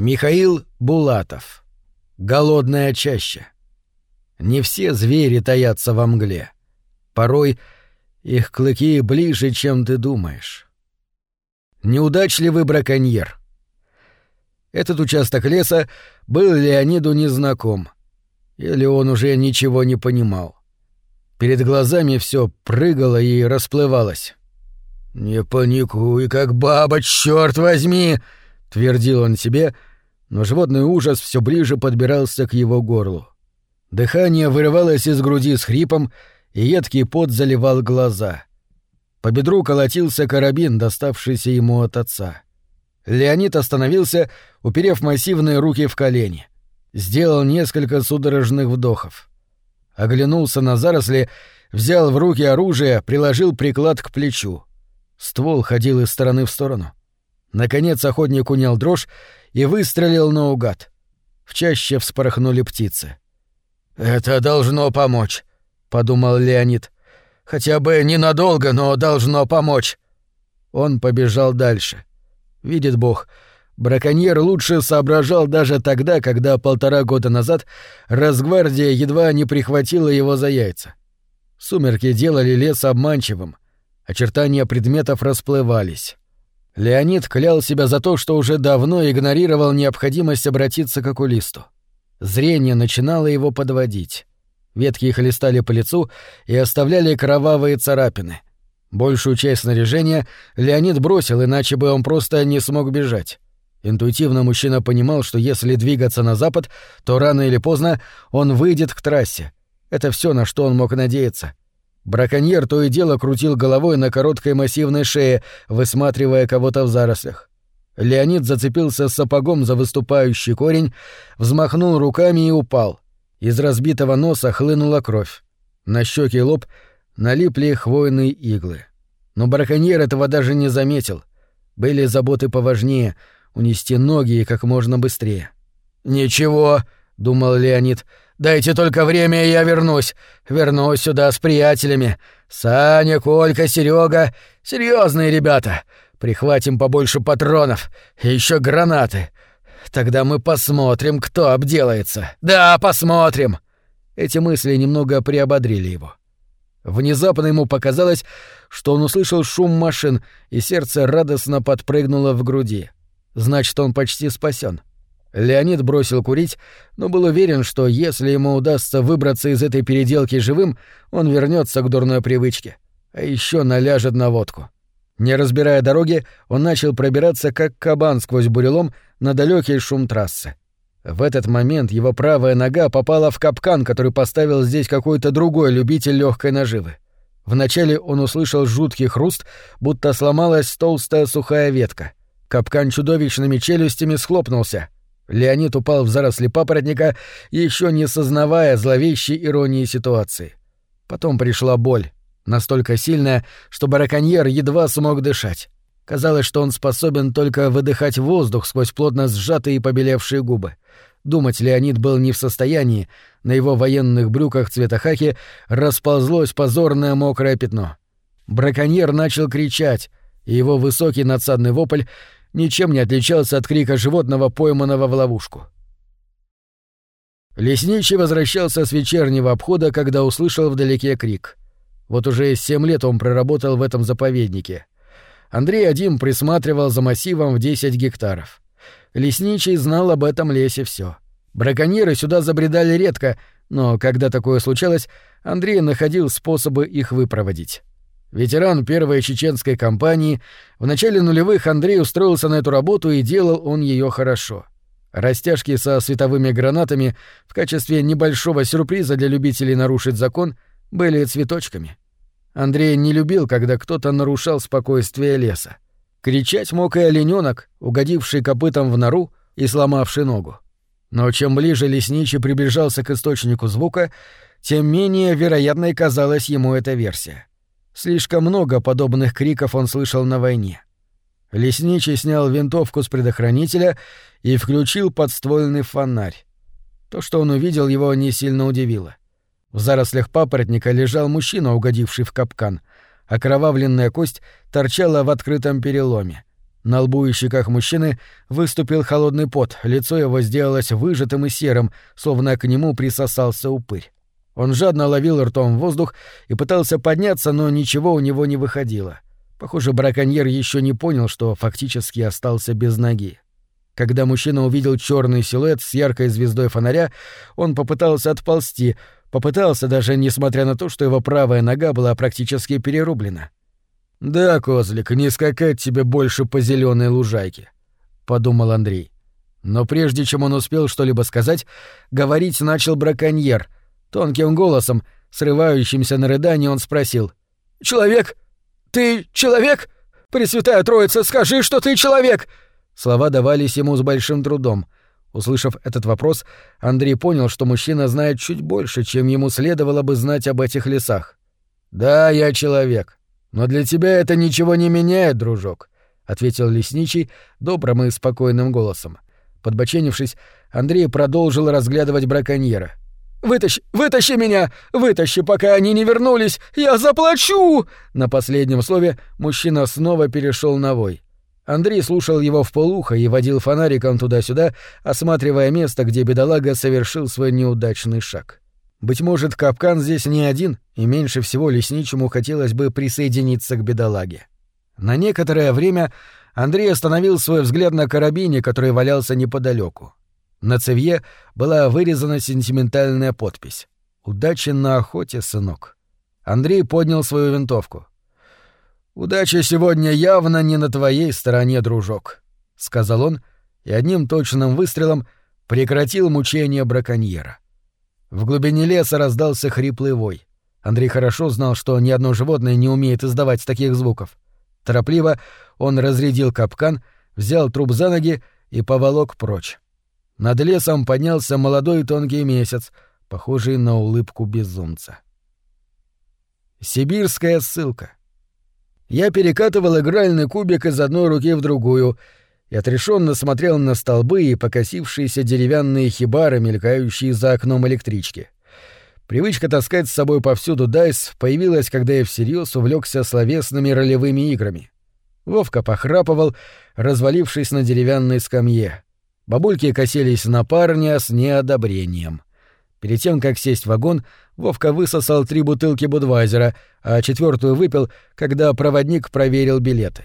Михаил Булатов. Голодная чаща. Не все звери таятся во мгле. Порой их клыки ближе, чем ты думаешь. Неудачливый браконьер. Этот участок леса был Леониду незнаком. Или он уже ничего не понимал. Перед глазами все прыгало и расплывалось. «Не паникуй, как баба, черт возьми!» — твердил он себе, но животный ужас все ближе подбирался к его горлу. Дыхание вырывалось из груди с хрипом, и едкий пот заливал глаза. По бедру колотился карабин, доставшийся ему от отца. Леонид остановился, уперев массивные руки в колени. Сделал несколько судорожных вдохов. Оглянулся на заросли, взял в руки оружие, приложил приклад к плечу. Ствол ходил из стороны в сторону. Наконец охотник унял дрожь и выстрелил наугад. В чаще вспорхнули птицы. «Это должно помочь», — подумал Леонид. «Хотя бы ненадолго, но должно помочь». Он побежал дальше. Видит Бог, браконьер лучше соображал даже тогда, когда полтора года назад Росгвардия едва не прихватила его за яйца. Сумерки делали лес обманчивым, очертания предметов расплывались. Леонид клял себя за то, что уже давно игнорировал необходимость обратиться к окулисту. Зрение начинало его подводить. Ветки хлестали по лицу и оставляли кровавые царапины. Большую часть снаряжения Леонид бросил, иначе бы он просто не смог бежать. Интуитивно мужчина понимал, что если двигаться на запад, то рано или поздно он выйдет к трассе. Это все, на что он мог надеяться. Браконьер то и дело крутил головой на короткой массивной шее, высматривая кого-то в зарослях. Леонид зацепился сапогом за выступающий корень, взмахнул руками и упал. Из разбитого носа хлынула кровь. На щеки и лоб налипли хвойные иглы. Но браконьер этого даже не заметил. Были заботы поважнее — унести ноги как можно быстрее. «Ничего», — думал Леонид, — «дайте только время, и я вернусь. Вернусь сюда с приятелями. Саня, Колька, Серега, серьезные ребята. Прихватим побольше патронов и еще гранаты. Тогда мы посмотрим, кто обделается. Да, посмотрим. Эти мысли немного приободрили его. Внезапно ему показалось, что он услышал шум машин, и сердце радостно подпрыгнуло в груди. Значит, он почти спасен. Леонид бросил курить, но был уверен, что если ему удастся выбраться из этой переделки живым, он вернется к дурной привычке, а еще наляжет на водку. Не разбирая дороги, он начал пробираться как кабан сквозь бурелом на далекий шум трассы. В этот момент его правая нога попала в капкан, который поставил здесь какой-то другой любитель легкой наживы. Вначале он услышал жуткий хруст, будто сломалась толстая сухая ветка. Капкан чудовищными челюстями схлопнулся. Леонид упал в заросли папоротника, еще не сознавая зловещей иронии ситуации. Потом пришла боль настолько сильная, что бараконьер едва смог дышать. Казалось, что он способен только выдыхать воздух сквозь плотно сжатые и побелевшие губы. Думать Леонид был не в состоянии, на его военных брюках цвета хаки расползлось позорное мокрое пятно. Браконьер начал кричать, и его высокий надсадный вопль ничем не отличался от крика животного, пойманного в ловушку. Лесничий возвращался с вечернего обхода, когда услышал вдалеке крик. Вот уже семь лет он проработал в этом заповеднике. Андрей один присматривал за массивом в 10 гектаров. Лесничий знал об этом лесе все. Браконьеры сюда забредали редко, но когда такое случалось, Андрей находил способы их выпроводить. Ветеран первой чеченской кампании, в начале нулевых Андрей устроился на эту работу и делал он ее хорошо. Растяжки со световыми гранатами в качестве небольшого сюрприза для любителей нарушить закон были цветочками. Андрей не любил, когда кто-то нарушал спокойствие леса. Кричать мог и оленёнок, угодивший копытом в нору и сломавший ногу. Но чем ближе лесничий приближался к источнику звука, тем менее вероятной казалась ему эта версия. Слишком много подобных криков он слышал на войне. Лесничий снял винтовку с предохранителя и включил подствольный фонарь. То, что он увидел, его не сильно удивило. В зарослях папоротника лежал мужчина, угодивший в капкан. Окровавленная кость торчала в открытом переломе. На лбу и щеках мужчины выступил холодный пот, лицо его сделалось выжатым и серым, словно к нему присосался упырь. Он жадно ловил ртом воздух и пытался подняться, но ничего у него не выходило. Похоже, браконьер еще не понял, что фактически остался без ноги. Когда мужчина увидел черный силуэт с яркой звездой фонаря, он попытался отползти, попытался даже несмотря на то, что его правая нога была практически перерублена. «Да, козлик, не скакать тебе больше по зеленой лужайке», — подумал Андрей. Но прежде чем он успел что-либо сказать, говорить начал браконьер. Тонким голосом, срывающимся на рыдание, он спросил. «Человек? Ты человек? Пресвятая Троица, скажи, что ты человек!» Слова давались ему с большим трудом. Услышав этот вопрос, Андрей понял, что мужчина знает чуть больше, чем ему следовало бы знать об этих лесах. «Да, я человек. Но для тебя это ничего не меняет, дружок», — ответил лесничий добрым и спокойным голосом. Подбоченившись, Андрей продолжил разглядывать браконьера. «Вытащи, вытащи меня! Вытащи, пока они не вернулись! Я заплачу!» На последнем слове мужчина снова перешел на вой. Андрей слушал его в полухо и водил фонариком туда-сюда, осматривая место, где бедолага совершил свой неудачный шаг. Быть может, капкан здесь не один, и меньше всего лесничему хотелось бы присоединиться к бедолаге. На некоторое время Андрей остановил свой взгляд на карабине, который валялся неподалеку. На цевье была вырезана сентиментальная подпись. «Удачи на охоте, сынок». Андрей поднял свою винтовку. «Удача сегодня явно не на твоей стороне, дружок», — сказал он и одним точным выстрелом прекратил мучение браконьера. В глубине леса раздался хриплый вой. Андрей хорошо знал, что ни одно животное не умеет издавать таких звуков. Торопливо он разрядил капкан, взял труп за ноги и поволок прочь. Над лесом поднялся молодой тонкий месяц, похожий на улыбку безумца. Сибирская ссылка — я перекатывал игральный кубик из одной руки в другую и отрешенно смотрел на столбы и покосившиеся деревянные хибары, мелькающие за окном электрички. Привычка таскать с собой повсюду дайс появилась, когда я всерьез увлекся словесными ролевыми играми. Вовка похрапывал, развалившись на деревянной скамье. Бабульки косились на парня с неодобрением. Перед тем, как сесть в вагон, Вовка высосал три бутылки Будвайзера, а четвертую выпил, когда проводник проверил билеты.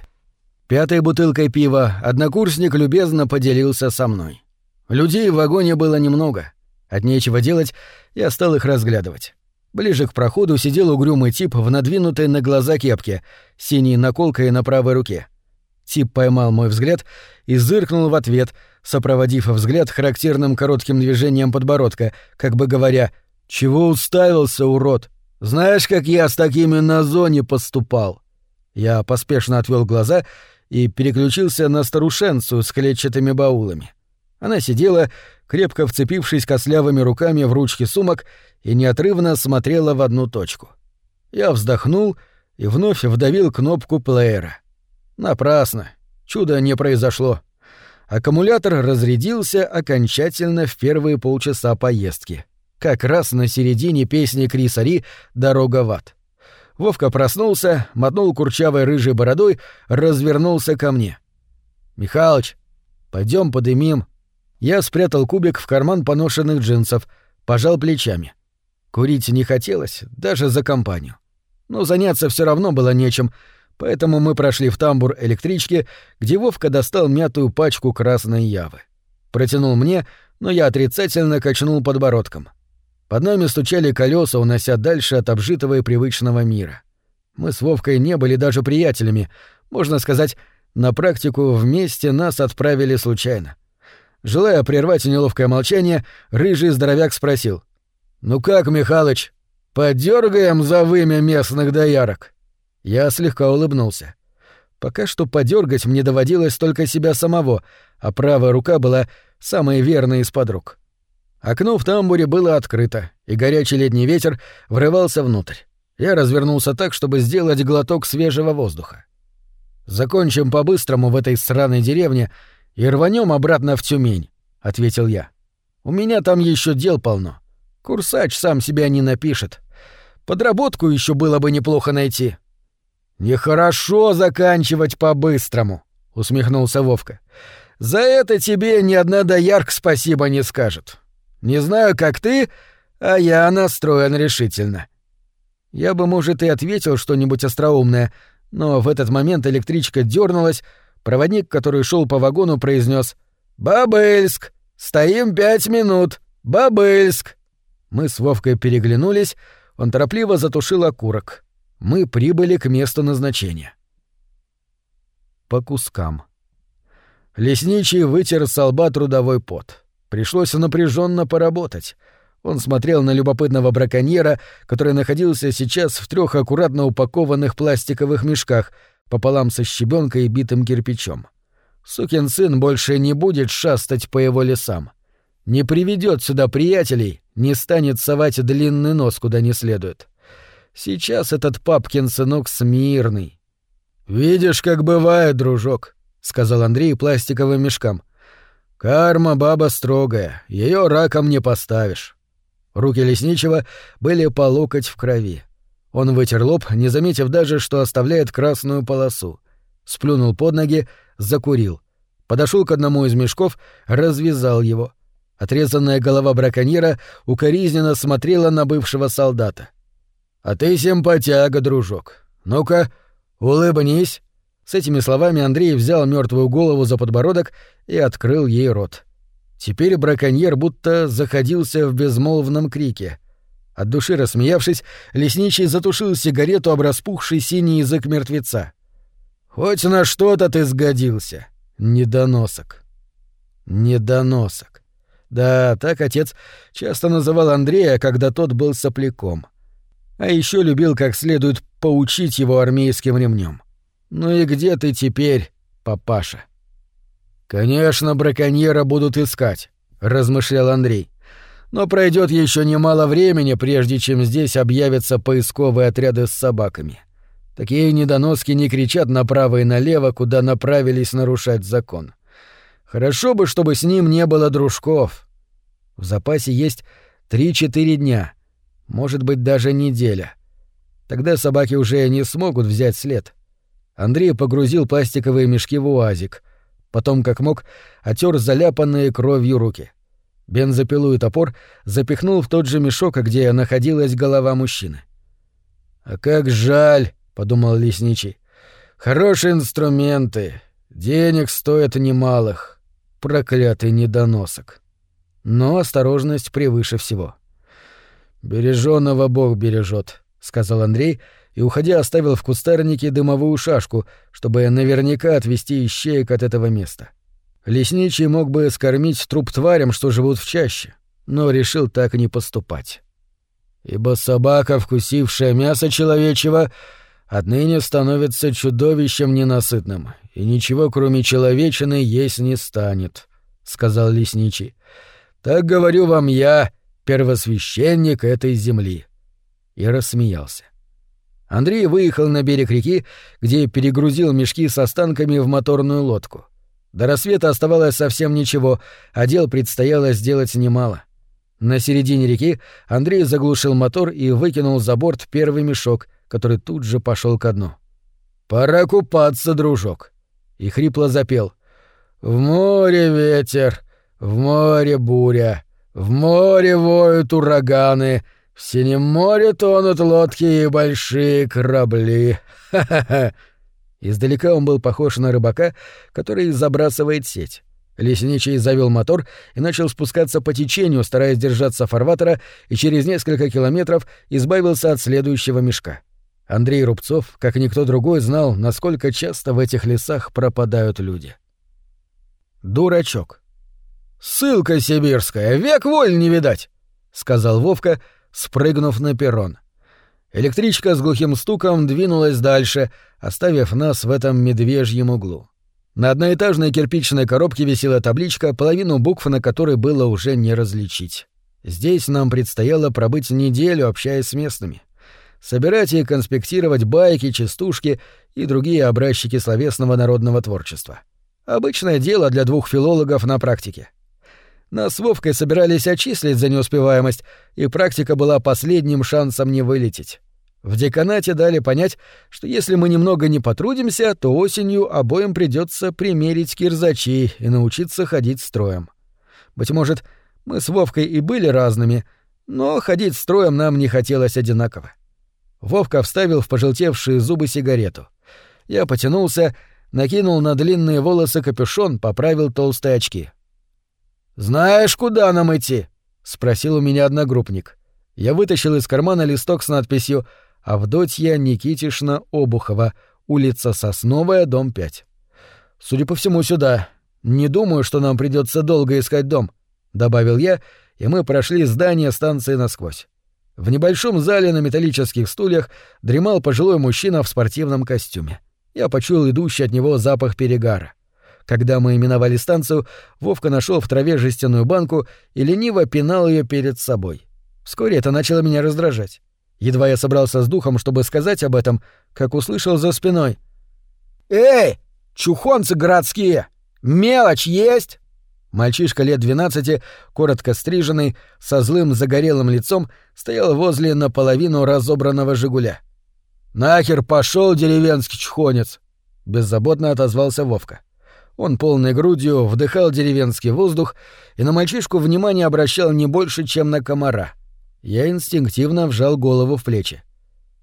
Пятой бутылкой пива однокурсник любезно поделился со мной. Людей в вагоне было немного. От нечего делать я стал их разглядывать. Ближе к проходу сидел угрюмый тип в надвинутой на глаза кепке, синей наколкой на правой руке. Тип поймал мой взгляд и зыркнул в ответ, сопроводив взгляд характерным коротким движением подбородка, как бы говоря «Чего уставился, урод? Знаешь, как я с такими на зоне поступал?» Я поспешно отвел глаза и переключился на старушенцу с клетчатыми баулами. Она сидела, крепко вцепившись кослявыми руками в ручки сумок, и неотрывно смотрела в одну точку. Я вздохнул и вновь вдавил кнопку плеера. Напрасно. Чудо не произошло. Аккумулятор разрядился окончательно в первые полчаса поездки. Как раз на середине песни Криса Ри «Дорога в ад». Вовка проснулся, мотнул курчавой рыжей бородой, развернулся ко мне. «Михалыч, пойдем подымим». Я спрятал кубик в карман поношенных джинсов, пожал плечами. Курить не хотелось, даже за компанию. Но заняться все равно было нечем, поэтому мы прошли в тамбур электрички, где Вовка достал мятую пачку красной явы. Протянул мне, но я отрицательно качнул подбородком. Под нами стучали колеса, унося дальше от обжитого и привычного мира. Мы с Вовкой не были даже приятелями. Можно сказать, на практику вместе нас отправили случайно. Желая прервать неловкое молчание, рыжий здоровяк спросил. «Ну как, Михалыч, подёргаем за вымя местных доярок?» Я слегка улыбнулся. Пока что подергать мне доводилось только себя самого, а правая рука была самой верной из подруг. Окно в тамбуре было открыто, и горячий летний ветер врывался внутрь. Я развернулся так, чтобы сделать глоток свежего воздуха. «Закончим по-быстрому в этой сраной деревне и рванем обратно в Тюмень», — ответил я. «У меня там еще дел полно. Курсач сам себя не напишет. Подработку еще было бы неплохо найти». «Нехорошо заканчивать по-быстрому», — усмехнулся Вовка. За это тебе ни одна доярка спасибо не скажет. Не знаю, как ты, а я настроен решительно. Я бы, может, и ответил что-нибудь остроумное, но в этот момент электричка дернулась, проводник, который шел по вагону, произнес «Бабельск! Стоим пять минут! Бабельск!» Мы с Вовкой переглянулись, он торопливо затушил окурок. Мы прибыли к месту назначения. По кускам. Лесничий вытер с лба трудовой пот. Пришлось напряженно поработать. Он смотрел на любопытного браконьера, который находился сейчас в трех аккуратно упакованных пластиковых мешках, пополам со щебенкой и битым кирпичом. Сукин сын больше не будет шастать по его лесам. Не приведет сюда приятелей, не станет совать длинный нос куда не следует. Сейчас этот папкин сынок смирный. «Видишь, как бывает, дружок», — сказал Андрей пластиковым мешкам. «Карма баба строгая, ее раком не поставишь». Руки лесничего были по локоть в крови. Он вытер лоб, не заметив даже, что оставляет красную полосу. Сплюнул под ноги, закурил. Подошел к одному из мешков, развязал его. Отрезанная голова браконьера укоризненно смотрела на бывшего солдата. «А ты симпатяга, дружок. Ну-ка, улыбнись». С этими словами Андрей взял мертвую голову за подбородок и открыл ей рот. Теперь браконьер будто заходился в безмолвном крике. От души рассмеявшись, лесничий затушил сигарету об распухший синий язык мертвеца. «Хоть на что-то ты сгодился, недоносок». Недоносок. Да, так отец часто называл Андрея, когда тот был сопляком. А еще любил как следует поучить его армейским ремнем. Ну и где ты теперь, папаша? Конечно, браконьера будут искать, размышлял Андрей. Но пройдет еще немало времени, прежде чем здесь объявятся поисковые отряды с собаками. Такие недоноски не кричат направо и налево, куда направились нарушать закон. Хорошо бы, чтобы с ним не было дружков. В запасе есть три-четыре дня, может быть, даже неделя. Тогда собаки уже не смогут взять след. Андрей погрузил пластиковые мешки в уазик. Потом, как мог, отер заляпанные кровью руки. Бензопилу и топор запихнул в тот же мешок, где находилась голова мужчины. «А как жаль!» — подумал лесничий. «Хорошие инструменты. Денег стоят немалых. Проклятый недоносок». Но осторожность превыше всего. «Бережёного Бог бережет», — сказал Андрей, и, уходя, оставил в кустарнике дымовую шашку, чтобы наверняка отвести ищеек от этого места. Лесничий мог бы скормить труп тварям, что живут в чаще, но решил так не поступать. Ибо собака, вкусившая мясо человечего, отныне становится чудовищем ненасытным, и ничего, кроме человечины, есть не станет, — сказал лесничий. Так говорю вам я, первосвященник этой земли. И рассмеялся. Андрей выехал на берег реки, где перегрузил мешки с останками в моторную лодку. До рассвета оставалось совсем ничего, а дел предстояло сделать немало. На середине реки Андрей заглушил мотор и выкинул за борт первый мешок, который тут же пошел ко дну. «Пора купаться, дружок!» И хрипло запел. «В море ветер, в море буря, в море воют ураганы, в синем море тонут лодки и большие корабли. Ха-ха-ха!» Издалека он был похож на рыбака, который забрасывает сеть. Лесничий завел мотор и начал спускаться по течению, стараясь держаться фарватера, и через несколько километров избавился от следующего мешка. Андрей Рубцов, как никто другой, знал, насколько часто в этих лесах пропадают люди. Дурачок. «Ссылка сибирская, век воль не видать», — сказал Вовка, спрыгнув на перрон. Электричка с глухим стуком двинулась дальше, оставив нас в этом медвежьем углу. На одноэтажной кирпичной коробке висела табличка, половину букв на которой было уже не различить. Здесь нам предстояло пробыть неделю, общаясь с местными. Собирать и конспектировать байки, частушки и другие образчики словесного народного творчества. Обычное дело для двух филологов на практике. Нас с Вовкой собирались отчислить за неуспеваемость, и практика была последним шансом не вылететь. В деканате дали понять, что если мы немного не потрудимся, то осенью обоим придется примерить кирзачи и научиться ходить строем. Быть может, мы с Вовкой и были разными, но ходить строем нам не хотелось одинаково. Вовка вставил в пожелтевшие зубы сигарету. Я потянулся, накинул на длинные волосы капюшон, поправил толстые очки. «Знаешь, куда нам идти?» — спросил у меня одногруппник. Я вытащил из кармана листок с надписью «Авдотья Никитишна Обухова, улица Сосновая, дом 5». «Судя по всему, сюда. Не думаю, что нам придется долго искать дом», — добавил я, и мы прошли здание станции насквозь. В небольшом зале на металлических стульях дремал пожилой мужчина в спортивном костюме. Я почуял идущий от него запах перегара. Когда мы именовали станцию, Вовка нашел в траве жестяную банку и лениво пинал ее перед собой. Вскоре это начало меня раздражать. Едва я собрался с духом, чтобы сказать об этом, как услышал за спиной. «Эй, чухонцы городские! Мелочь есть!» Мальчишка лет двенадцати, коротко стриженный, со злым загорелым лицом, стоял возле наполовину разобранного «Жигуля». «Нахер пошел деревенский чухонец!» — беззаботно отозвался Вовка. Он полной грудью вдыхал деревенский воздух и на мальчишку внимание обращал не больше, чем на комара. Я инстинктивно вжал голову в плечи.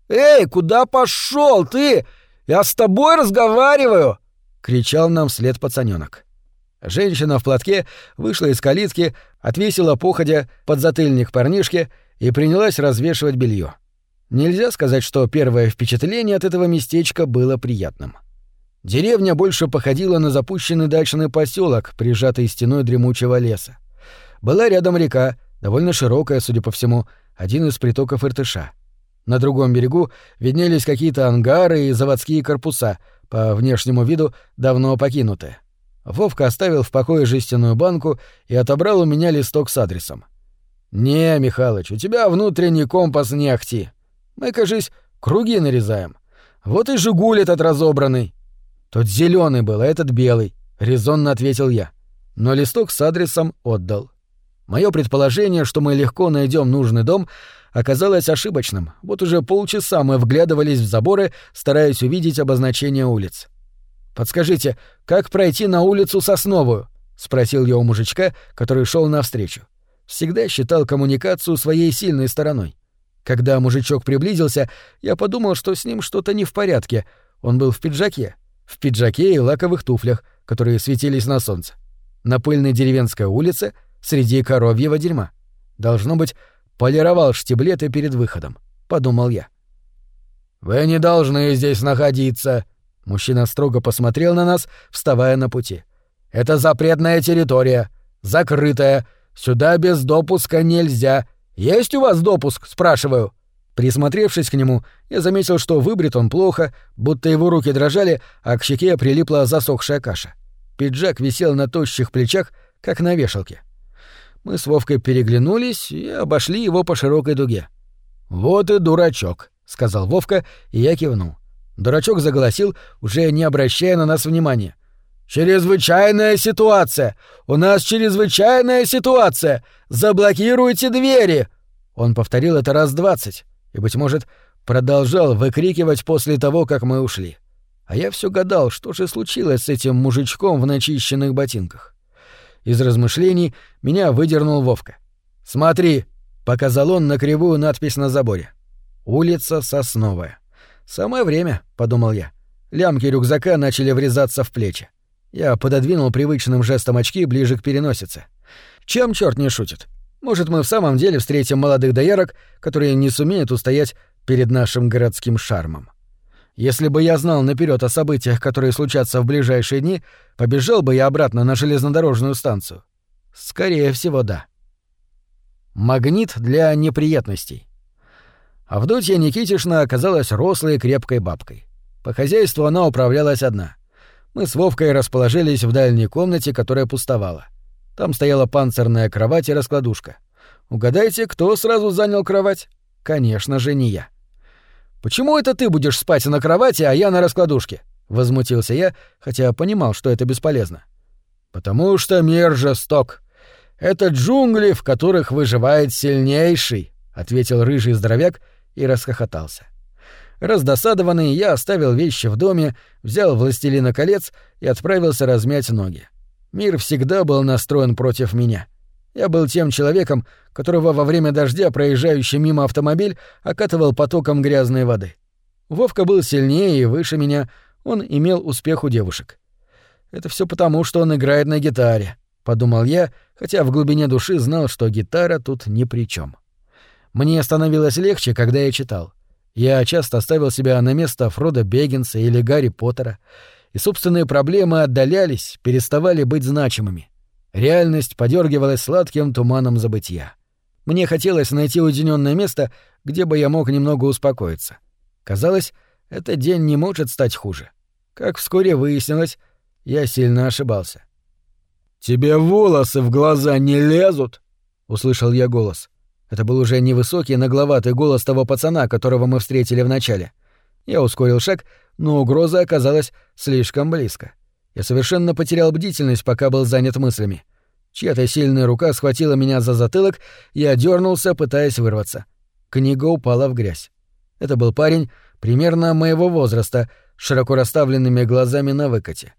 «Эй, куда пошел ты? Я с тобой разговариваю!» — кричал нам вслед пацанёнок. Женщина в платке вышла из калитки, отвесила походя подзатыльник парнишке и принялась развешивать белье. Нельзя сказать, что первое впечатление от этого местечка было приятным. Деревня больше походила на запущенный дачный поселок, прижатый стеной дремучего леса. Была рядом река, довольно широкая, судя по всему, один из притоков Иртыша. На другом берегу виднелись какие-то ангары и заводские корпуса, по внешнему виду давно покинутые. Вовка оставил в покое жестяную банку и отобрал у меня листок с адресом. «Не, Михалыч, у тебя внутренний компас не ахти. Мы, кажись, круги нарезаем. Вот и «Жигуль» этот разобранный». «Тот зеленый был, а этот белый», — резонно ответил я. Но листок с адресом отдал. Мое предположение, что мы легко найдем нужный дом, оказалось ошибочным. Вот уже полчаса мы вглядывались в заборы, стараясь увидеть обозначение улиц. «Подскажите, как пройти на улицу Сосновую?» — спросил я у мужичка, который шел навстречу. Всегда считал коммуникацию своей сильной стороной. Когда мужичок приблизился, я подумал, что с ним что-то не в порядке. Он был в пиджаке. В пиджаке и лаковых туфлях, которые светились на солнце. На пыльной деревенской улице среди коровьего дерьма. Должно быть, полировал штиблеты перед выходом, — подумал я. «Вы не должны здесь находиться», Мужчина строго посмотрел на нас, вставая на пути. «Это запретная территория. Закрытая. Сюда без допуска нельзя. Есть у вас допуск?» — спрашиваю. Присмотревшись к нему, я заметил, что выбрит он плохо, будто его руки дрожали, а к щеке прилипла засохшая каша. Пиджак висел на тощих плечах, как на вешалке. Мы с Вовкой переглянулись и обошли его по широкой дуге. «Вот и дурачок», — сказал Вовка, и я кивнул. Дурачок заголосил, уже не обращая на нас внимания. «Чрезвычайная ситуация! У нас чрезвычайная ситуация! Заблокируйте двери!» Он повторил это раз двадцать и, быть может, продолжал выкрикивать после того, как мы ушли. А я все гадал, что же случилось с этим мужичком в начищенных ботинках. Из размышлений меня выдернул Вовка. «Смотри!» — показал он на кривую надпись на заборе. «Улица Сосновая». «Самое время», — подумал я. Лямки рюкзака начали врезаться в плечи. Я пододвинул привычным жестом очки ближе к переносице. Чем черт не шутит? Может, мы в самом деле встретим молодых доярок, которые не сумеют устоять перед нашим городским шармом. Если бы я знал наперед о событиях, которые случатся в ближайшие дни, побежал бы я обратно на железнодорожную станцию. Скорее всего, да. Магнит для неприятностей. Авдотья Никитишна оказалась рослой и крепкой бабкой. По хозяйству она управлялась одна. Мы с Вовкой расположились в дальней комнате, которая пустовала. Там стояла панцирная кровать и раскладушка. Угадайте, кто сразу занял кровать? Конечно же, не я. «Почему это ты будешь спать на кровати, а я на раскладушке?» — возмутился я, хотя понимал, что это бесполезно. «Потому что мир жесток. Это джунгли, в которых выживает сильнейший», — ответил рыжий здоровяк и расхохотался. Раздосадованный, я оставил вещи в доме, взял «Властелина колец» и отправился размять ноги. Мир всегда был настроен против меня. Я был тем человеком, которого во время дождя проезжающий мимо автомобиль окатывал потоком грязной воды. Вовка был сильнее и выше меня, он имел успех у девушек. Это все потому, что он играет на гитаре, подумал я, хотя в глубине души знал, что гитара тут ни при чем. Мне становилось легче, когда я читал. Я часто ставил себя на место Фрода Бегинса или Гарри Поттера, и собственные проблемы отдалялись, переставали быть значимыми. Реальность подергивалась сладким туманом забытия. Мне хотелось найти уединенное место, где бы я мог немного успокоиться. Казалось, этот день не может стать хуже. Как вскоре выяснилось, я сильно ошибался. «Тебе волосы в глаза не лезут?» — услышал я голос. Это был уже невысокий, нагловатый голос того пацана, которого мы встретили вначале. Я ускорил шаг, но угроза оказалась слишком близко. Я совершенно потерял бдительность, пока был занят мыслями. Чья-то сильная рука схватила меня за затылок, я дернулся, пытаясь вырваться. Книга упала в грязь. Это был парень примерно моего возраста, с широко расставленными глазами на выкате.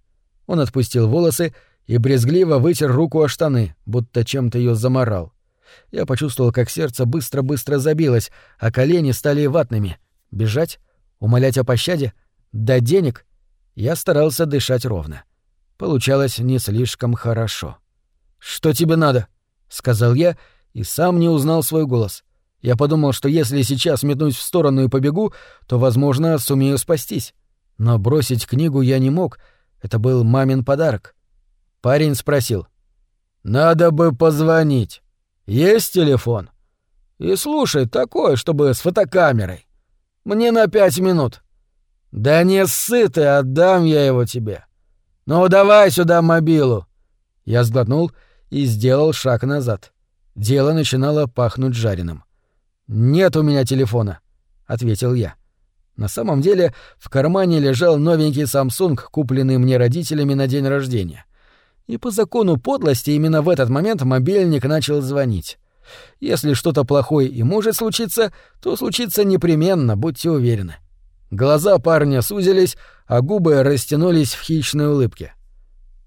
Он отпустил волосы и брезгливо вытер руку о штаны, будто чем-то ее заморал. Я почувствовал, как сердце быстро-быстро забилось, а колени стали ватными. Бежать? Умолять о пощаде? Дать денег? Я старался дышать ровно. Получалось не слишком хорошо. «Что тебе надо?» — сказал я и сам не узнал свой голос. Я подумал, что если сейчас метнусь в сторону и побегу, то, возможно, сумею спастись. Но бросить книгу я не мог. Это был мамин подарок. Парень спросил. «Надо бы позвонить». Есть телефон? И слушай, такой, чтобы с фотокамерой. Мне на пять минут. Да не ссы ты, отдам я его тебе. Ну давай сюда мобилу. Я сглотнул и сделал шаг назад. Дело начинало пахнуть жареным. Нет у меня телефона, ответил я. На самом деле, в кармане лежал новенький Samsung, купленный мне родителями на день рождения. И по закону подлости именно в этот момент мобильник начал звонить. Если что-то плохое и может случиться, то случится непременно, будьте уверены. Глаза парня сузились, а губы растянулись в хищной улыбке.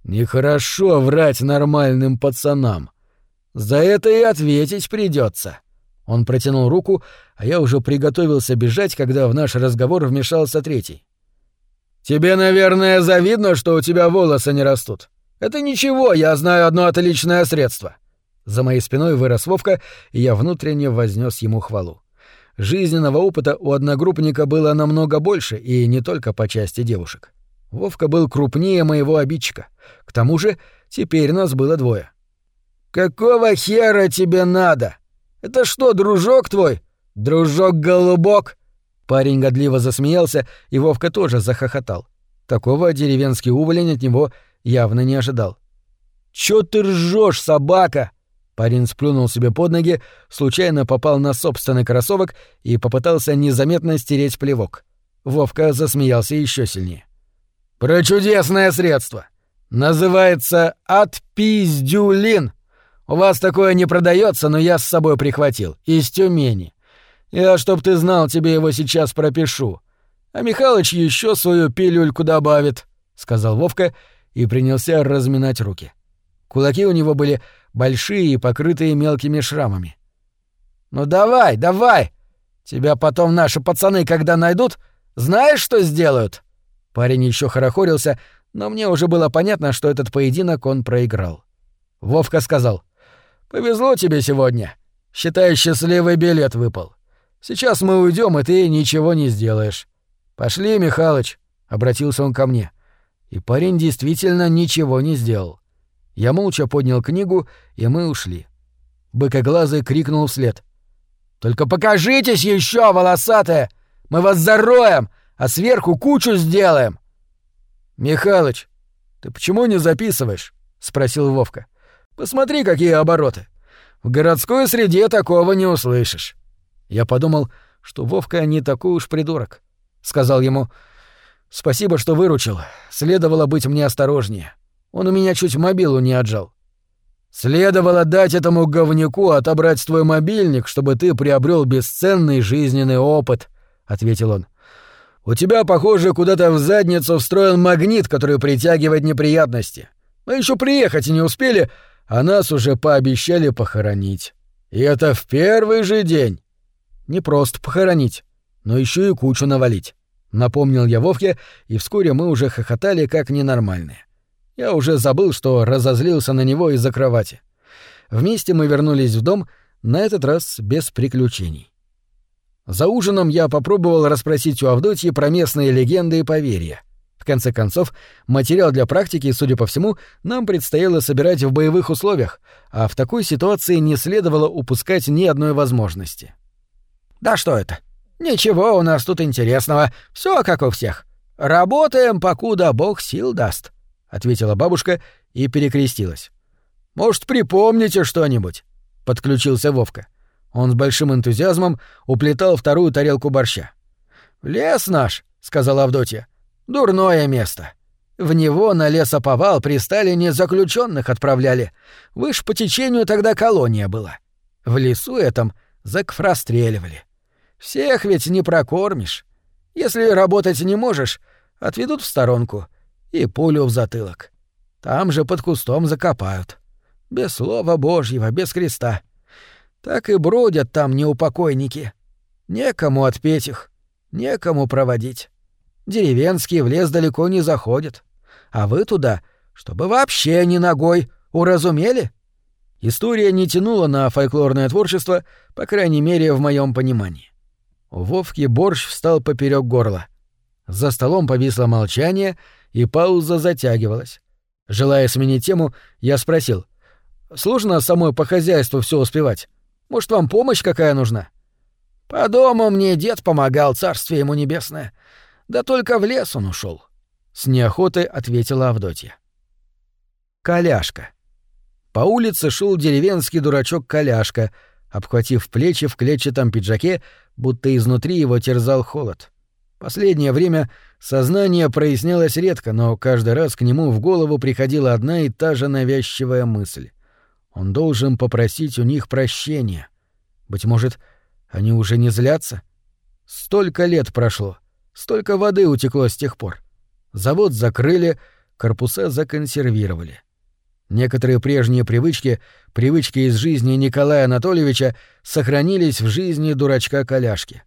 Нехорошо врать нормальным пацанам. За это и ответить придется. Он протянул руку, а я уже приготовился бежать, когда в наш разговор вмешался третий. «Тебе, наверное, завидно, что у тебя волосы не растут. «Это ничего, я знаю одно отличное средство». За моей спиной вырос Вовка, и я внутренне вознес ему хвалу. Жизненного опыта у одногруппника было намного больше, и не только по части девушек. Вовка был крупнее моего обидчика. К тому же теперь нас было двое. «Какого хера тебе надо? Это что, дружок твой? Дружок-голубок?» Парень годливо засмеялся, и Вовка тоже захохотал. Такого деревенский уволень от него явно не ожидал. «Чё ты ржёшь, собака?» Парень сплюнул себе под ноги, случайно попал на собственный кроссовок и попытался незаметно стереть плевок. Вовка засмеялся еще сильнее. «Про чудесное средство. Называется отпиздюлин. У вас такое не продается, но я с собой прихватил. Из Тюмени. Я, чтоб ты знал, тебе его сейчас пропишу. А Михалыч еще свою пилюльку добавит», — сказал Вовка и принялся разминать руки. Кулаки у него были большие и покрытые мелкими шрамами. «Ну давай, давай! Тебя потом наши пацаны, когда найдут, знаешь, что сделают?» Парень еще хорохорился, но мне уже было понятно, что этот поединок он проиграл. Вовка сказал, «Повезло тебе сегодня. Считай, счастливый билет выпал. Сейчас мы уйдем, и ты ничего не сделаешь. Пошли, Михалыч», — обратился он ко мне. И парень действительно ничего не сделал. Я молча поднял книгу, и мы ушли. Быкоглазый крикнул вслед. «Только покажитесь еще, волосатые! Мы вас зароем, а сверху кучу сделаем!» «Михалыч, ты почему не записываешь?» — спросил Вовка. «Посмотри, какие обороты. В городской среде такого не услышишь». Я подумал, что Вовка не такой уж придурок. Сказал ему, Спасибо, что выручил. Следовало быть мне осторожнее. Он у меня чуть мобилу не отжал. Следовало дать этому говнюку отобрать твой мобильник, чтобы ты приобрел бесценный жизненный опыт, ответил он. У тебя, похоже, куда-то в задницу встроен магнит, который притягивает неприятности. Мы еще приехать не успели, а нас уже пообещали похоронить. И это в первый же день. Не просто похоронить, но еще и кучу навалить. Напомнил я Вовке, и вскоре мы уже хохотали как ненормальные. Я уже забыл, что разозлился на него из-за кровати. Вместе мы вернулись в дом, на этот раз без приключений. За ужином я попробовал расспросить у Авдотьи про местные легенды и поверья. В конце концов, материал для практики, судя по всему, нам предстояло собирать в боевых условиях, а в такой ситуации не следовало упускать ни одной возможности. «Да что это? Ничего у нас тут интересного, все как у всех. Работаем, покуда Бог сил даст», — ответила бабушка и перекрестилась. «Может, припомните что-нибудь?» — подключился Вовка. Он с большим энтузиазмом уплетал вторую тарелку борща. «Лес наш», — сказала Авдотья, — «дурное место. В него на лесоповал при Сталине заключенных отправляли. Вы ж по течению тогда колония была. В лесу этом закфрастреливали. Всех ведь не прокормишь. Если работать не можешь, отведут в сторонку и пулю в затылок. Там же под кустом закопают. Без слова Божьего, без креста. Так и бродят там неупокойники. Некому отпеть их, некому проводить. Деревенские в лес далеко не заходят. А вы туда, чтобы вообще ни ногой, уразумели? История не тянула на фольклорное творчество, по крайней мере, в моем понимании. У Вовки борщ встал поперек горла. За столом повисло молчание, и пауза затягивалась. Желая сменить тему, я спросил. «Сложно самой по хозяйству все успевать? Может, вам помощь какая нужна?» «По дому мне дед помогал, царствие ему небесное. Да только в лес он ушел. С неохотой ответила Авдотья. Коляшка. По улице шел деревенский дурачок Коляшка, обхватив плечи в клетчатом пиджаке, будто изнутри его терзал холод. Последнее время сознание прояснялось редко, но каждый раз к нему в голову приходила одна и та же навязчивая мысль. Он должен попросить у них прощения. Быть может, они уже не злятся? Столько лет прошло, столько воды утекло с тех пор. Завод закрыли, корпуса законсервировали. Некоторые прежние привычки, привычки из жизни Николая Анатольевича, сохранились в жизни дурачка-коляшки.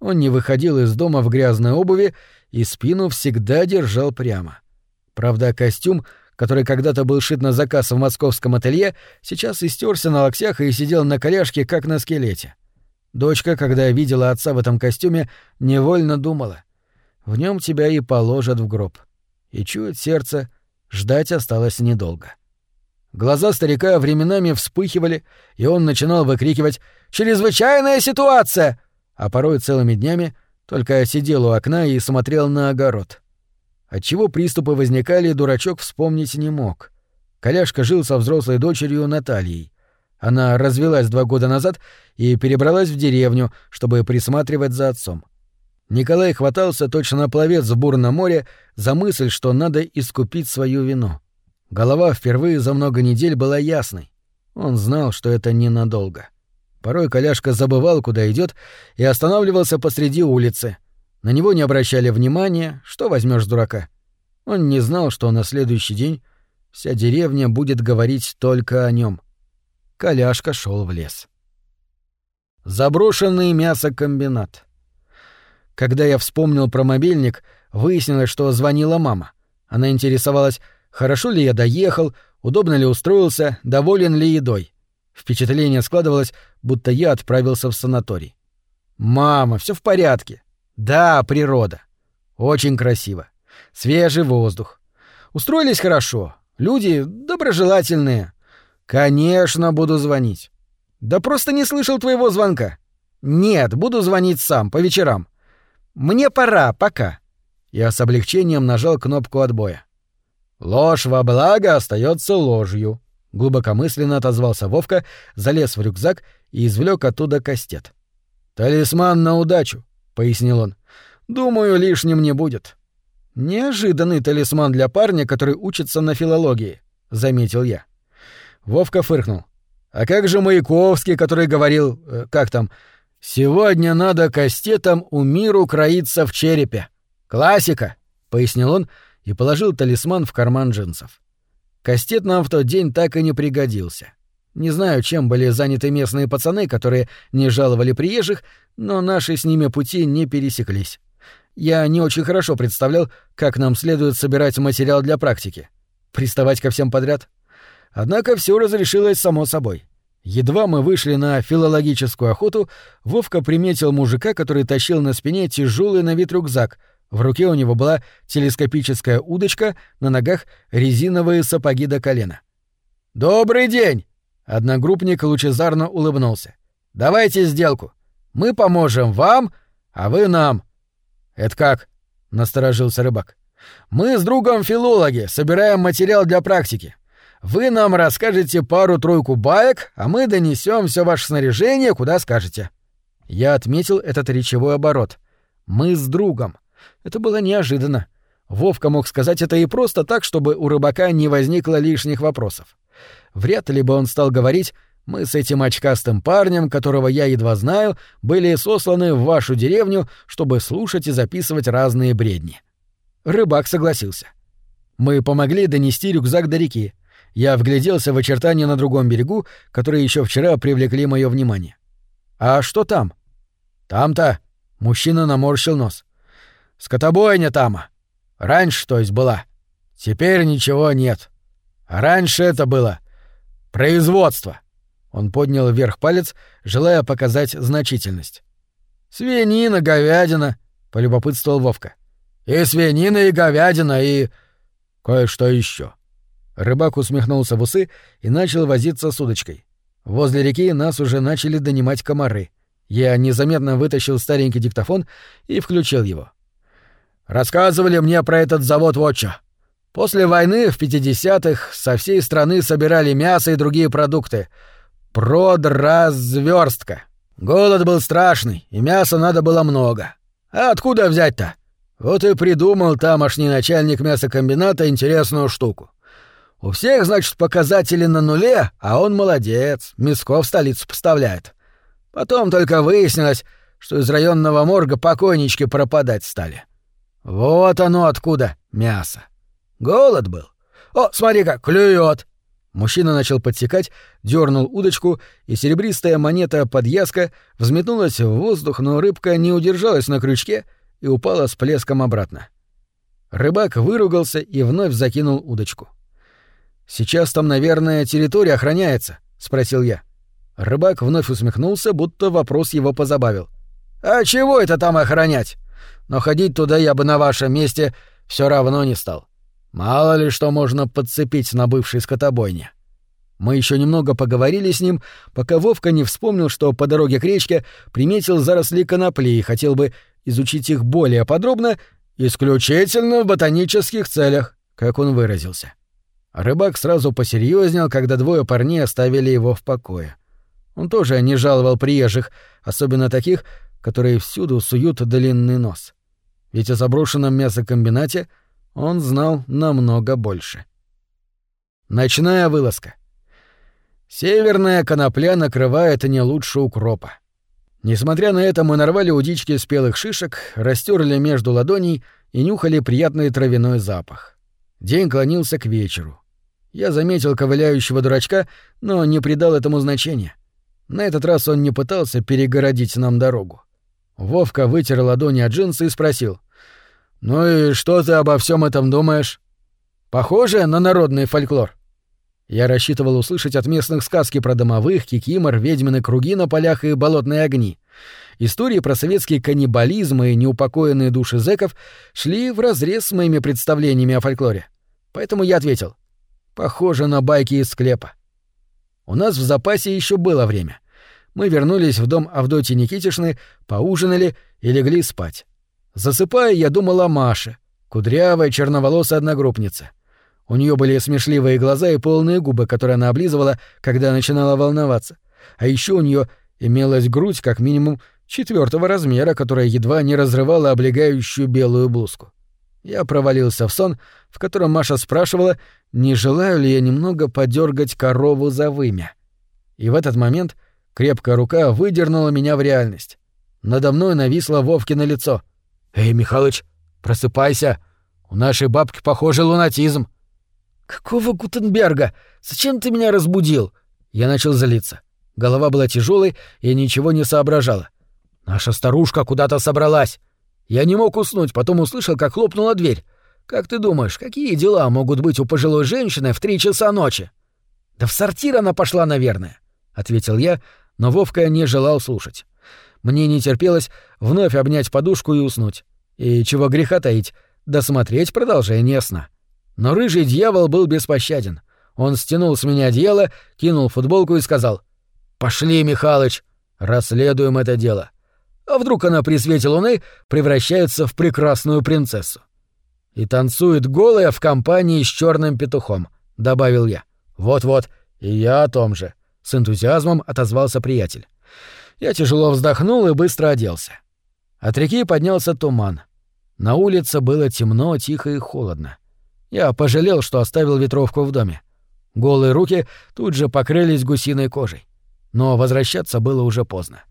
Он не выходил из дома в грязной обуви и спину всегда держал прямо. Правда, костюм — который когда-то был шит на заказ в московском ателье, сейчас истерся на локтях и сидел на коляске, как на скелете. Дочка, когда видела отца в этом костюме, невольно думала. В нем тебя и положат в гроб. И чует сердце, ждать осталось недолго. Глаза старика временами вспыхивали, и он начинал выкрикивать «Чрезвычайная ситуация!», а порой целыми днями только сидел у окна и смотрел на огород. Отчего приступы возникали, дурачок вспомнить не мог. Коляшка жил со взрослой дочерью Натальей. Она развелась два года назад и перебралась в деревню, чтобы присматривать за отцом. Николай хватался точно пловец в бурном море за мысль, что надо искупить свою вину. Голова впервые за много недель была ясной. Он знал, что это ненадолго. Порой коляшка забывал, куда идет, и останавливался посреди улицы — на него не обращали внимания, что возьмешь дурака. Он не знал, что на следующий день вся деревня будет говорить только о нем. Коляшка шел в лес. Заброшенный мясокомбинат. Когда я вспомнил про мобильник, выяснилось, что звонила мама. Она интересовалась, хорошо ли я доехал, удобно ли устроился, доволен ли едой. Впечатление складывалось, будто я отправился в санаторий. «Мама, все в порядке. Да, природа. Очень красиво. Свежий воздух. Устроились хорошо. Люди доброжелательные. Конечно, буду звонить. Да просто не слышал твоего звонка. Нет, буду звонить сам, по вечерам. Мне пора, пока. Я с облегчением нажал кнопку отбоя. Ложь во благо остается ложью. Глубокомысленно отозвался Вовка, залез в рюкзак и извлек оттуда кастет. Талисман на удачу пояснил он. Думаю, лишним не будет. Неожиданный талисман для парня, который учится на филологии, заметил я. Вовка фыркнул. А как же Маяковский, который говорил, э, как там, «Сегодня надо кастетом у миру кроиться в черепе. Классика!» — пояснил он и положил талисман в карман джинсов. Кастет нам в тот день так и не пригодился. Не знаю, чем были заняты местные пацаны, которые не жаловали приезжих, но наши с ними пути не пересеклись. Я не очень хорошо представлял, как нам следует собирать материал для практики. Приставать ко всем подряд? Однако все разрешилось само собой. Едва мы вышли на филологическую охоту, Вовка приметил мужика, который тащил на спине тяжелый на вид рюкзак. В руке у него была телескопическая удочка, на ногах резиновые сапоги до колена. «Добрый день!» Одногруппник лучезарно улыбнулся. «Давайте сделку. Мы поможем вам, а вы нам». «Это как?» — насторожился рыбак. «Мы с другом филологи, собираем материал для практики. Вы нам расскажете пару-тройку баек, а мы донесем все ваше снаряжение, куда скажете». Я отметил этот речевой оборот. «Мы с другом». Это было неожиданно. Вовка мог сказать это и просто так, чтобы у рыбака не возникло лишних вопросов. Вряд ли бы он стал говорить «Мы с этим очкастым парнем, которого я едва знаю, были сосланы в вашу деревню, чтобы слушать и записывать разные бредни». Рыбак согласился. Мы помогли донести рюкзак до реки. Я вгляделся в очертания на другом берегу, которые еще вчера привлекли мое внимание. «А что там?» «Там-то...» — мужчина наморщил нос. «Скотобойня там. Раньше, то есть, была. Теперь ничего нет. А раньше это было производство». Он поднял вверх палец, желая показать значительность. «Свинина, говядина», — полюбопытствовал Вовка. «И свинина, и говядина, и... кое-что еще. Рыбак усмехнулся в усы и начал возиться с удочкой. Возле реки нас уже начали донимать комары. Я незаметно вытащил старенький диктофон и включил его. «Рассказывали мне про этот завод Вотча. После войны в 50-х со всей страны собирали мясо и другие продукты. Продразверстка. Голод был страшный, и мяса надо было много. А откуда взять-то? Вот и придумал тамошний начальник мясокомбината интересную штуку. У всех, значит, показатели на нуле, а он молодец, мяско в столицу поставляет. Потом только выяснилось, что из районного морга покойнички пропадать стали. Вот оно откуда мясо. Голод был. О, смотри-ка, клюет. Мужчина начал подсекать, дернул удочку, и серебристая монета подъязка взметнулась в воздух, но рыбка не удержалась на крючке и упала с плеском обратно. Рыбак выругался и вновь закинул удочку. — Сейчас там, наверное, территория охраняется, спросил я. Рыбак вновь усмехнулся, будто вопрос его позабавил. А чего это там охранять? Но ходить туда я бы на вашем месте все равно не стал. Мало ли что можно подцепить на бывшей скотобойне. Мы еще немного поговорили с ним, пока Вовка не вспомнил, что по дороге к речке приметил заросли конопли и хотел бы изучить их более подробно, исключительно в ботанических целях, как он выразился. Рыбак сразу посерьезнел, когда двое парней оставили его в покое. Он тоже не жаловал приезжих, особенно таких, которые всюду суют длинный нос. Ведь о заброшенном мясокомбинате он знал намного больше. Ночная вылазка. Северная конопля накрывает не лучше укропа. Несмотря на это, мы нарвали удички спелых шишек, растерли между ладоней и нюхали приятный травяной запах. День клонился к вечеру. Я заметил ковыляющего дурачка, но не придал этому значения. На этот раз он не пытался перегородить нам дорогу. Вовка вытер ладони от джинсы и спросил. «Ну и что ты обо всем этом думаешь? Похоже на народный фольклор?» Я рассчитывал услышать от местных сказки про домовых, кикимор, ведьмины круги на полях и болотные огни. Истории про советский каннибализм и неупокоенные души зэков шли вразрез с моими представлениями о фольклоре. Поэтому я ответил. Похоже на байки из склепа. У нас в запасе еще было время. Мы вернулись в дом Авдотьи Никитишны, поужинали и легли спать. Засыпая, я думал о Маше, кудрявой черноволосой одногруппнице. У нее были смешливые глаза и полные губы, которые она облизывала, когда начинала волноваться. А еще у нее имелась грудь как минимум четвертого размера, которая едва не разрывала облегающую белую блузку. Я провалился в сон, в котором Маша спрашивала, не желаю ли я немного подергать корову за вымя. И в этот момент Крепкая рука выдернула меня в реальность. Надо мной нависло Вовкино лицо. «Эй, Михалыч, просыпайся! У нашей бабки, похоже, лунатизм!» «Какого Гутенберга? Зачем ты меня разбудил?» Я начал злиться. Голова была тяжелой и ничего не соображала. Наша старушка куда-то собралась. Я не мог уснуть, потом услышал, как хлопнула дверь. Как ты думаешь, какие дела могут быть у пожилой женщины в три часа ночи? Да в сортир она пошла, наверное, ответил я, но Вовка не желал слушать. Мне не терпелось вновь обнять подушку и уснуть. И чего греха таить, досмотреть продолжение сна. Но рыжий дьявол был беспощаден. Он стянул с меня одеяло, кинул футболку и сказал «Пошли, Михалыч, расследуем это дело. А вдруг она при свете луны превращается в прекрасную принцессу?» «И танцует голая в компании с черным петухом», — добавил я. «Вот-вот, и я о том же», — с энтузиазмом отозвался приятель. Я тяжело вздохнул и быстро оделся. От реки поднялся туман. На улице было темно, тихо и холодно. Я пожалел, что оставил ветровку в доме. Голые руки тут же покрылись гусиной кожей. Но возвращаться было уже поздно.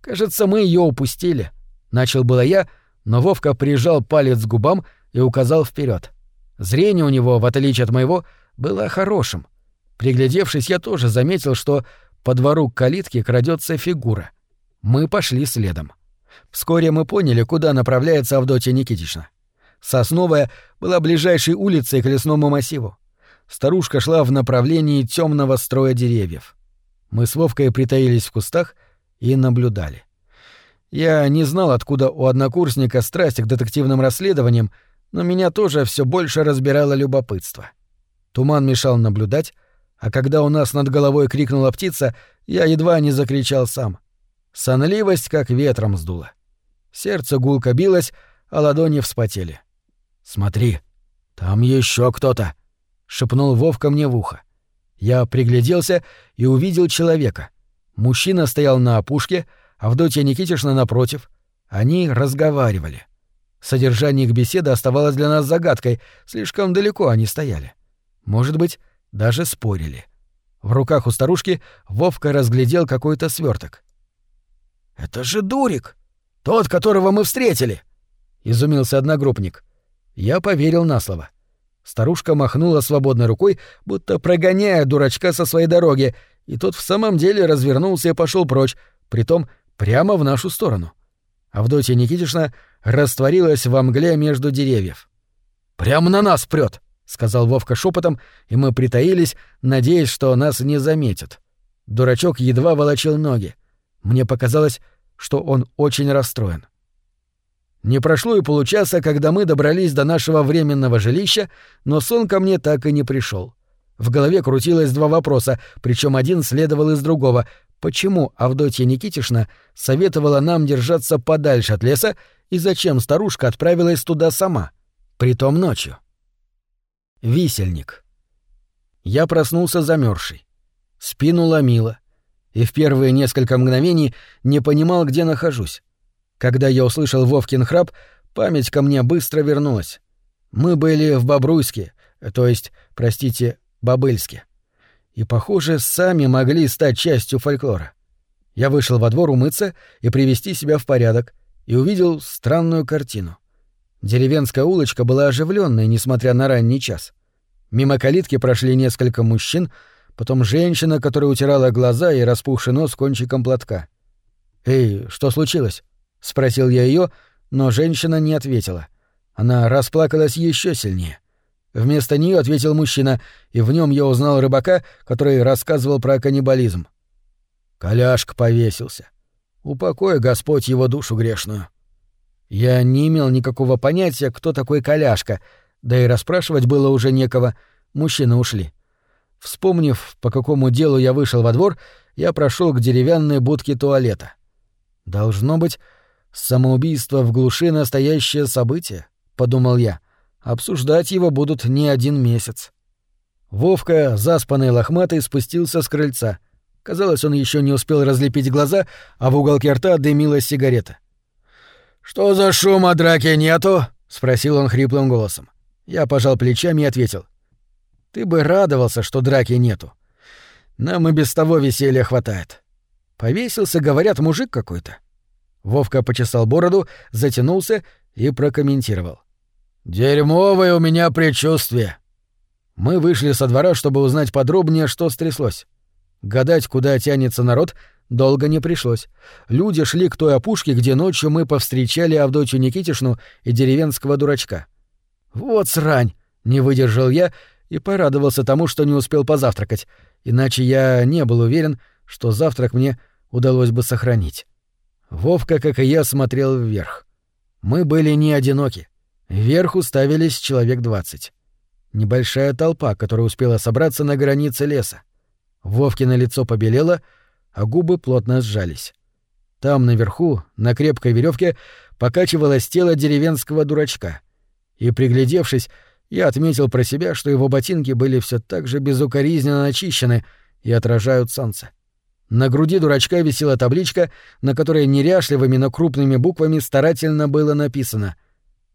«Кажется, мы ее упустили», — начал было я, но Вовка прижал палец к губам и указал вперед. Зрение у него, в отличие от моего, было хорошим. Приглядевшись, я тоже заметил, что по двору к калитке крадется фигура. Мы пошли следом. Вскоре мы поняли, куда направляется Авдотья Никитична. Сосновая была ближайшей улицей к лесному массиву. Старушка шла в направлении темного строя деревьев. Мы с Вовкой притаились в кустах и наблюдали. Я не знал, откуда у однокурсника страсть к детективным расследованиям, но меня тоже все больше разбирало любопытство. Туман мешал наблюдать, а когда у нас над головой крикнула птица, я едва не закричал сам. Сонливость как ветром сдула. Сердце гулко билось, а ладони вспотели. «Смотри, там еще кто-то!» — шепнул Вовка мне в ухо. Я пригляделся и увидел человека. Мужчина стоял на опушке, а Авдотья Никитишна напротив. Они разговаривали. Содержание их беседы оставалось для нас загадкой, слишком далеко они стояли. Может быть, даже спорили. В руках у старушки Вовка разглядел какой-то сверток. «Это же Дурик! Тот, которого мы встретили!» — изумился одногруппник. Я поверил на слово. Старушка махнула свободной рукой, будто прогоняя дурачка со своей дороги, и тот в самом деле развернулся и пошел прочь, притом прямо в нашу сторону. Авдотья Никитишна растворилась во мгле между деревьев. «Прямо на нас прет, сказал Вовка шепотом, и мы притаились, надеясь, что нас не заметят. Дурачок едва волочил ноги. Мне показалось, что он очень расстроен. Не прошло и получаса, когда мы добрались до нашего временного жилища, но сон ко мне так и не пришел. В голове крутилось два вопроса, причем один следовал из другого. Почему Авдотья Никитишна советовала нам держаться подальше от леса и зачем старушка отправилась туда сама, притом ночью? Висельник. Я проснулся замерзший. Спину ломило. И в первые несколько мгновений не понимал, где нахожусь. Когда я услышал Вовкин храп, память ко мне быстро вернулась. Мы были в Бобруйске, то есть, простите, Бобыльске. И, похоже, сами могли стать частью фольклора. Я вышел во двор умыться и привести себя в порядок, и увидел странную картину. Деревенская улочка была оживленной, несмотря на ранний час. Мимо калитки прошли несколько мужчин, потом женщина, которая утирала глаза и распухший нос кончиком платка. «Эй, что случилось?» — спросил я ее, но женщина не ответила. Она расплакалась еще сильнее. Вместо нее ответил мужчина, и в нем я узнал рыбака, который рассказывал про каннибализм. Коляшка повесился. Упокой, Господь, его душу грешную. Я не имел никакого понятия, кто такой коляшка, да и расспрашивать было уже некого. Мужчины ушли. Вспомнив, по какому делу я вышел во двор, я прошел к деревянной будке туалета. Должно быть, Самоубийство в глуши — настоящее событие, — подумал я. Обсуждать его будут не один месяц. Вовка, заспанный лохматый, спустился с крыльца. Казалось, он еще не успел разлепить глаза, а в уголке рта дымилась сигарета. «Что за шума драки нету?» — спросил он хриплым голосом. Я пожал плечами и ответил. «Ты бы радовался, что драки нету. Нам и без того веселья хватает. Повесился, говорят, мужик какой-то. Вовка почесал бороду, затянулся и прокомментировал. «Дерьмовое у меня предчувствие». Мы вышли со двора, чтобы узнать подробнее, что стряслось. Гадать, куда тянется народ, долго не пришлось. Люди шли к той опушке, где ночью мы повстречали Авдотью Никитишну и деревенского дурачка. «Вот срань!» — не выдержал я и порадовался тому, что не успел позавтракать, иначе я не был уверен, что завтрак мне удалось бы сохранить. Вовка, как и я, смотрел вверх. Мы были не одиноки. Вверх уставились человек двадцать. Небольшая толпа, которая успела собраться на границе леса. Вовкино лицо побелело, а губы плотно сжались. Там, наверху, на крепкой веревке, покачивалось тело деревенского дурачка. И, приглядевшись, я отметил про себя, что его ботинки были все так же безукоризненно начищены и отражают солнце. На груди дурачка висела табличка, на которой неряшливыми, но крупными буквами старательно было написано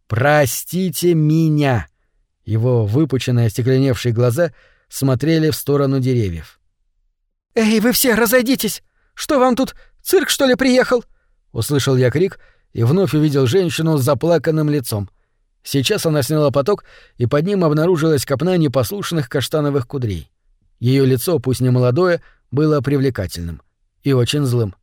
«Простите меня!». Его выпученные остекленевшие глаза смотрели в сторону деревьев. «Эй, вы все разойдитесь! Что вам тут, цирк, что ли, приехал?» Услышал я крик и вновь увидел женщину с заплаканным лицом. Сейчас она сняла поток, и под ним обнаружилась копна непослушных каштановых кудрей. Ее лицо, пусть не молодое, было привлекательным и очень злым.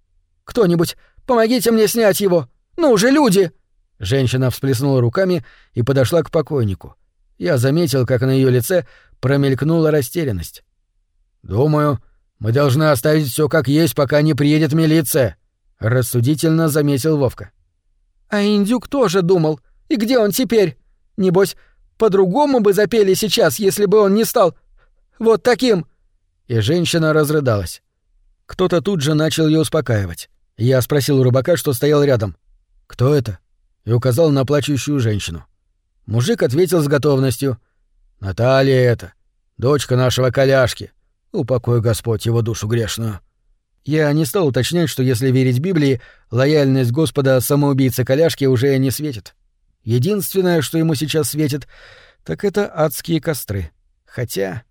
«Кто-нибудь, помогите мне снять его! Ну же, люди!» Женщина всплеснула руками и подошла к покойнику. Я заметил, как на ее лице промелькнула растерянность. «Думаю, мы должны оставить все как есть, пока не приедет милиция», — рассудительно заметил Вовка. «А индюк тоже думал. И где он теперь? Небось, по-другому бы запели сейчас, если бы он не стал вот таким». И женщина разрыдалась. Кто-то тут же начал ее успокаивать. Я спросил у рыбака, что стоял рядом. «Кто это?» и указал на плачущую женщину. Мужик ответил с готовностью. «Наталья это, дочка нашего коляшки. Упокой Господь его душу грешную. Я не стал уточнять, что если верить Библии, лояльность Господа самоубийце коляшки уже не светит. Единственное, что ему сейчас светит, так это адские костры. Хотя,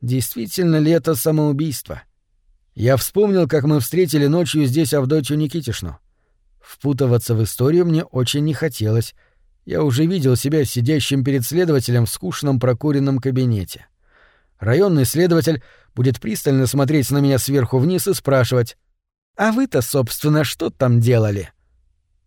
действительно ли это самоубийство? Я вспомнил, как мы встретили ночью здесь Авдотью Никитишну. Впутываться в историю мне очень не хотелось. Я уже видел себя сидящим перед следователем в скучном прокуренном кабинете. Районный следователь будет пристально смотреть на меня сверху вниз и спрашивать, «А вы-то, собственно, что там делали?»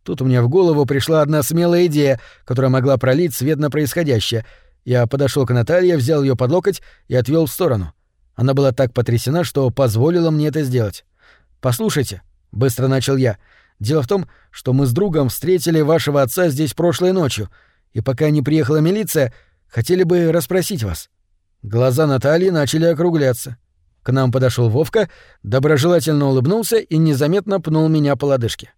Тут мне в голову пришла одна смелая идея, которая могла пролить свет на происходящее. Я подошел к Наталье, взял ее под локоть и отвел в сторону. Она была так потрясена, что позволила мне это сделать. «Послушайте», — быстро начал я, — «дело в том, что мы с другом встретили вашего отца здесь прошлой ночью, и пока не приехала милиция, хотели бы расспросить вас». Глаза Натальи начали округляться. К нам подошел Вовка, доброжелательно улыбнулся и незаметно пнул меня по лодыжке.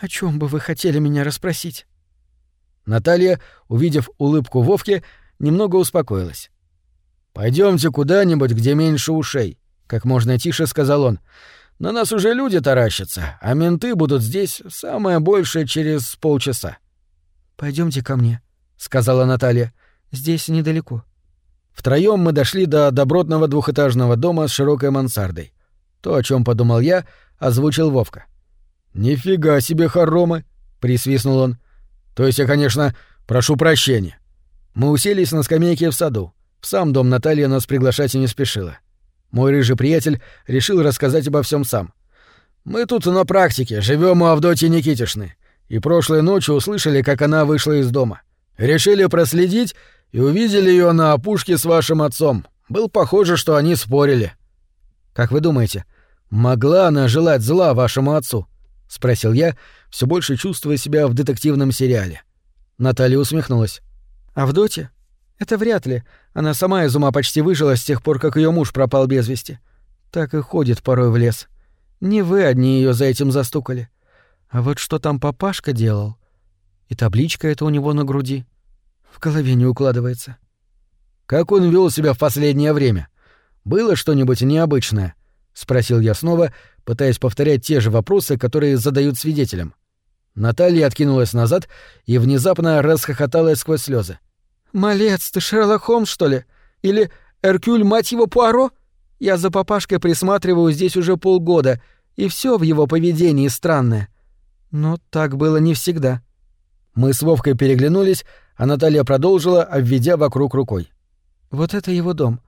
«О чем бы вы хотели меня расспросить?» Наталья, увидев улыбку Вовки, немного успокоилась. Пойдемте куда-нибудь, где меньше ушей», — как можно тише сказал он. «На нас уже люди таращатся, а менты будут здесь самое большее через полчаса». Пойдемте ко мне», — сказала Наталья. «Здесь недалеко». Втроем мы дошли до добротного двухэтажного дома с широкой мансардой. То, о чем подумал я, озвучил Вовка. «Нифига себе хоромы!» — присвистнул он. «То есть я, конечно, прошу прощения». Мы уселись на скамейке в саду. В сам дом Наталья нас приглашать и не спешила. Мой рыжий приятель решил рассказать обо всем сам. «Мы тут на практике, живем у Авдотьи Никитишны, и прошлой ночью услышали, как она вышла из дома. Решили проследить и увидели ее на опушке с вашим отцом. Был похоже, что они спорили. Как вы думаете, могла она желать зла вашему отцу? спросил я, все больше чувствуя себя в детективном сериале. Наталья усмехнулась. Авдотья? Это вряд ли. Она сама из ума почти выжила с тех пор, как ее муж пропал без вести. Так и ходит порой в лес. Не вы одни ее за этим застукали. А вот что там папашка делал? И табличка эта у него на груди. В голове не укладывается. Как он вел себя в последнее время? Было что-нибудь необычное? спросил я снова, пытаясь повторять те же вопросы, которые задают свидетелям. Наталья откинулась назад и внезапно расхохоталась сквозь слезы. «Малец, ты Шерлок Холмс, что ли? Или Эркюль, мать его, Пуаро? Я за папашкой присматриваю здесь уже полгода, и все в его поведении странное. Но так было не всегда. Мы с Вовкой переглянулись, а Наталья продолжила, обведя вокруг рукой. Вот это его дом.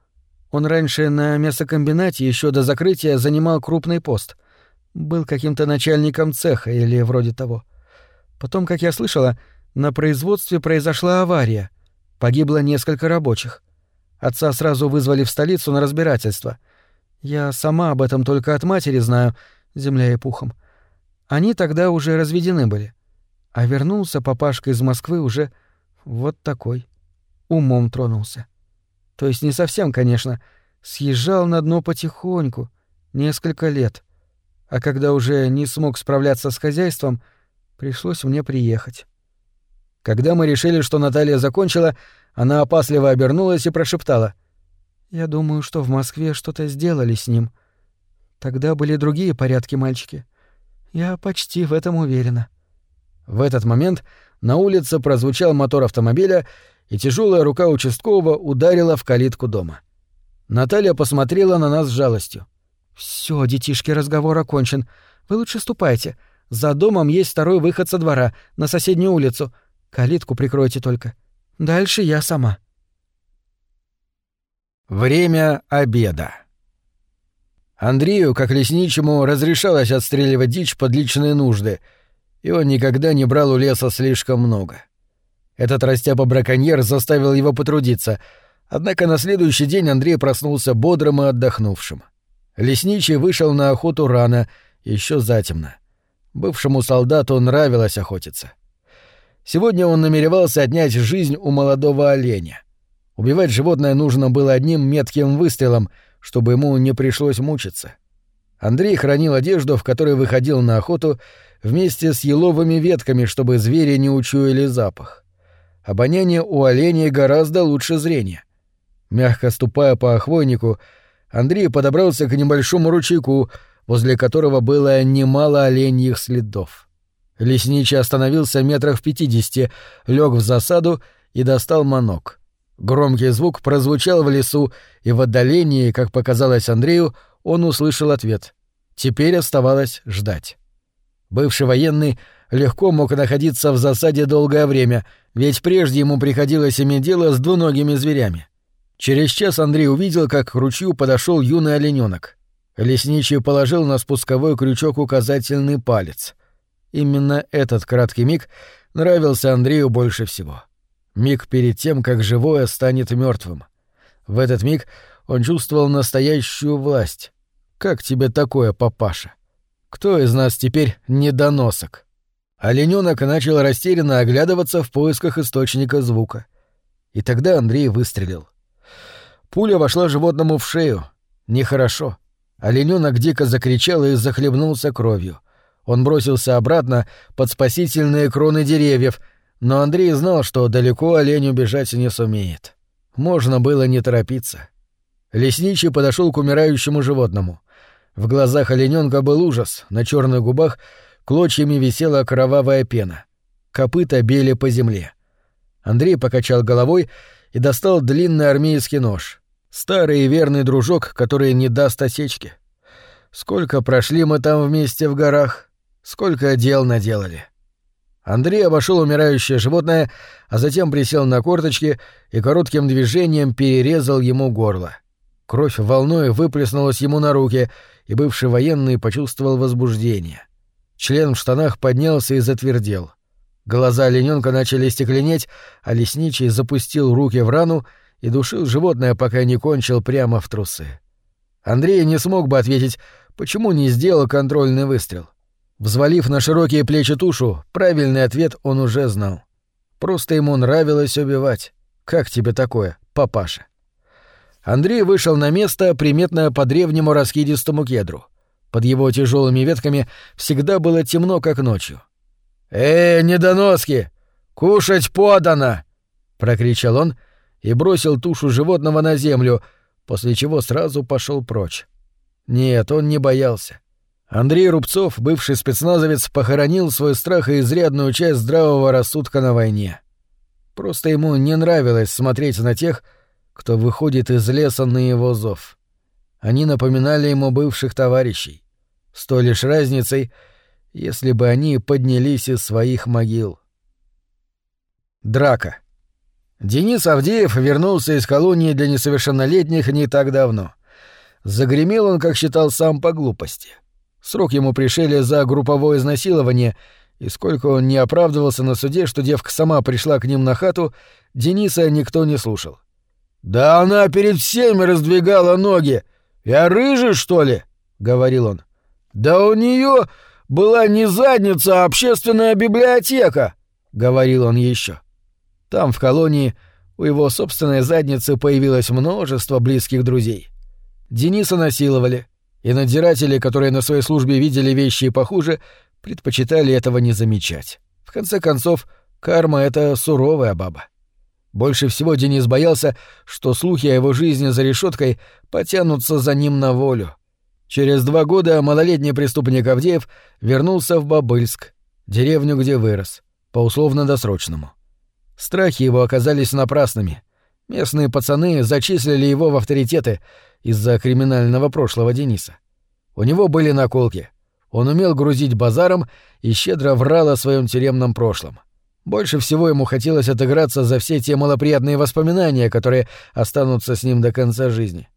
Он раньше на мясокомбинате еще до закрытия занимал крупный пост. Был каким-то начальником цеха или вроде того. Потом, как я слышала, на производстве произошла авария. Погибло несколько рабочих. Отца сразу вызвали в столицу на разбирательство. Я сама об этом только от матери знаю, земля и пухом. Они тогда уже разведены были. А вернулся папашка из Москвы уже вот такой. Умом тронулся. То есть не совсем, конечно. Съезжал на дно потихоньку, несколько лет. А когда уже не смог справляться с хозяйством, пришлось мне приехать. Когда мы решили, что Наталья закончила, она опасливо обернулась и прошептала. «Я думаю, что в Москве что-то сделали с ним. Тогда были другие порядки, мальчики. Я почти в этом уверена». В этот момент на улице прозвучал мотор автомобиля, и тяжелая рука участкового ударила в калитку дома. Наталья посмотрела на нас с жалостью. Все, детишки, разговор окончен. Вы лучше ступайте. За домом есть второй выход со двора, на соседнюю улицу. Калитку прикройте только. Дальше я сама». Время обеда. Андрею, как лесничему, разрешалось отстреливать дичь под личные нужды, и он никогда не брал у леса слишком много. Этот растяпа-браконьер заставил его потрудиться, однако на следующий день Андрей проснулся бодрым и отдохнувшим. Лесничий вышел на охоту рано, еще затемно. Бывшему солдату нравилось охотиться. Сегодня он намеревался отнять жизнь у молодого оленя. Убивать животное нужно было одним метким выстрелом, чтобы ему не пришлось мучиться. Андрей хранил одежду, в которой выходил на охоту, вместе с еловыми ветками, чтобы звери не учуяли запах обоняние у оленей гораздо лучше зрения. Мягко ступая по охвойнику, Андрей подобрался к небольшому ручейку, возле которого было немало оленьих следов. Лесничий остановился метрах в пятидесяти, лег в засаду и достал манок. Громкий звук прозвучал в лесу, и в отдалении, как показалось Андрею, он услышал ответ. Теперь оставалось ждать. Бывший военный легко мог находиться в засаде долгое время, ведь прежде ему приходилось иметь дело с двуногими зверями. Через час Андрей увидел, как к ручью подошел юный олененок. Лесничий положил на спусковой крючок указательный палец. Именно этот краткий миг нравился Андрею больше всего. Миг перед тем, как живое станет мертвым. В этот миг он чувствовал настоящую власть. Как тебе такое, папаша? Кто из нас теперь недоносок? Оленёнок начал растерянно оглядываться в поисках источника звука. И тогда Андрей выстрелил. Пуля вошла животному в шею. Нехорошо. Оленёнок дико закричал и захлебнулся кровью. Он бросился обратно под спасительные кроны деревьев, но Андрей знал, что далеко олень убежать не сумеет. Можно было не торопиться. Лесничий подошел к умирающему животному. В глазах олененка был ужас, на черных губах — Клочьями висела кровавая пена. Копыта бели по земле. Андрей покачал головой и достал длинный армейский нож. Старый и верный дружок, который не даст осечки. Сколько прошли мы там вместе в горах, сколько дел наделали. Андрей обошел умирающее животное, а затем присел на корточки и коротким движением перерезал ему горло. Кровь волной выплеснулась ему на руки, и бывший военный почувствовал возбуждение. Член в штанах поднялся и затвердел. Глаза олененка начали стекленеть, а лесничий запустил руки в рану и душил животное, пока не кончил прямо в трусы. Андрей не смог бы ответить, почему не сделал контрольный выстрел. Взвалив на широкие плечи тушу, правильный ответ он уже знал. Просто ему нравилось убивать. Как тебе такое, папаша? Андрей вышел на место, приметное по древнему раскидистому кедру. Под его тяжелыми ветками всегда было темно, как ночью. «Эй, недоноски! Кушать подано!» — прокричал он и бросил тушу животного на землю, после чего сразу пошел прочь. Нет, он не боялся. Андрей Рубцов, бывший спецназовец, похоронил свой страх и изрядную часть здравого рассудка на войне. Просто ему не нравилось смотреть на тех, кто выходит из леса на его зов. Они напоминали ему бывших товарищей. С той лишь разницей, если бы они поднялись из своих могил. Драка. Денис Авдеев вернулся из колонии для несовершеннолетних не так давно. Загремел он, как считал сам, по глупости. Срок ему пришили за групповое изнасилование, и сколько он не оправдывался на суде, что девка сама пришла к ним на хату, Дениса никто не слушал. «Да она перед всеми раздвигала ноги! Я рыжий, что ли?» — говорил он. «Да у нее была не задница, а общественная библиотека!» — говорил он еще. Там, в колонии, у его собственной задницы появилось множество близких друзей. Дениса насиловали, и надзиратели, которые на своей службе видели вещи и похуже, предпочитали этого не замечать. В конце концов, карма — это суровая баба. Больше всего Денис боялся, что слухи о его жизни за решеткой потянутся за ним на волю. Через два года малолетний преступник Авдеев вернулся в Бабыльск, деревню, где вырос, по условно-досрочному. Страхи его оказались напрасными. Местные пацаны зачислили его в авторитеты из-за криминального прошлого Дениса. У него были наколки. Он умел грузить базаром и щедро врал о своем тюремном прошлом. Больше всего ему хотелось отыграться за все те малоприятные воспоминания, которые останутся с ним до конца жизни.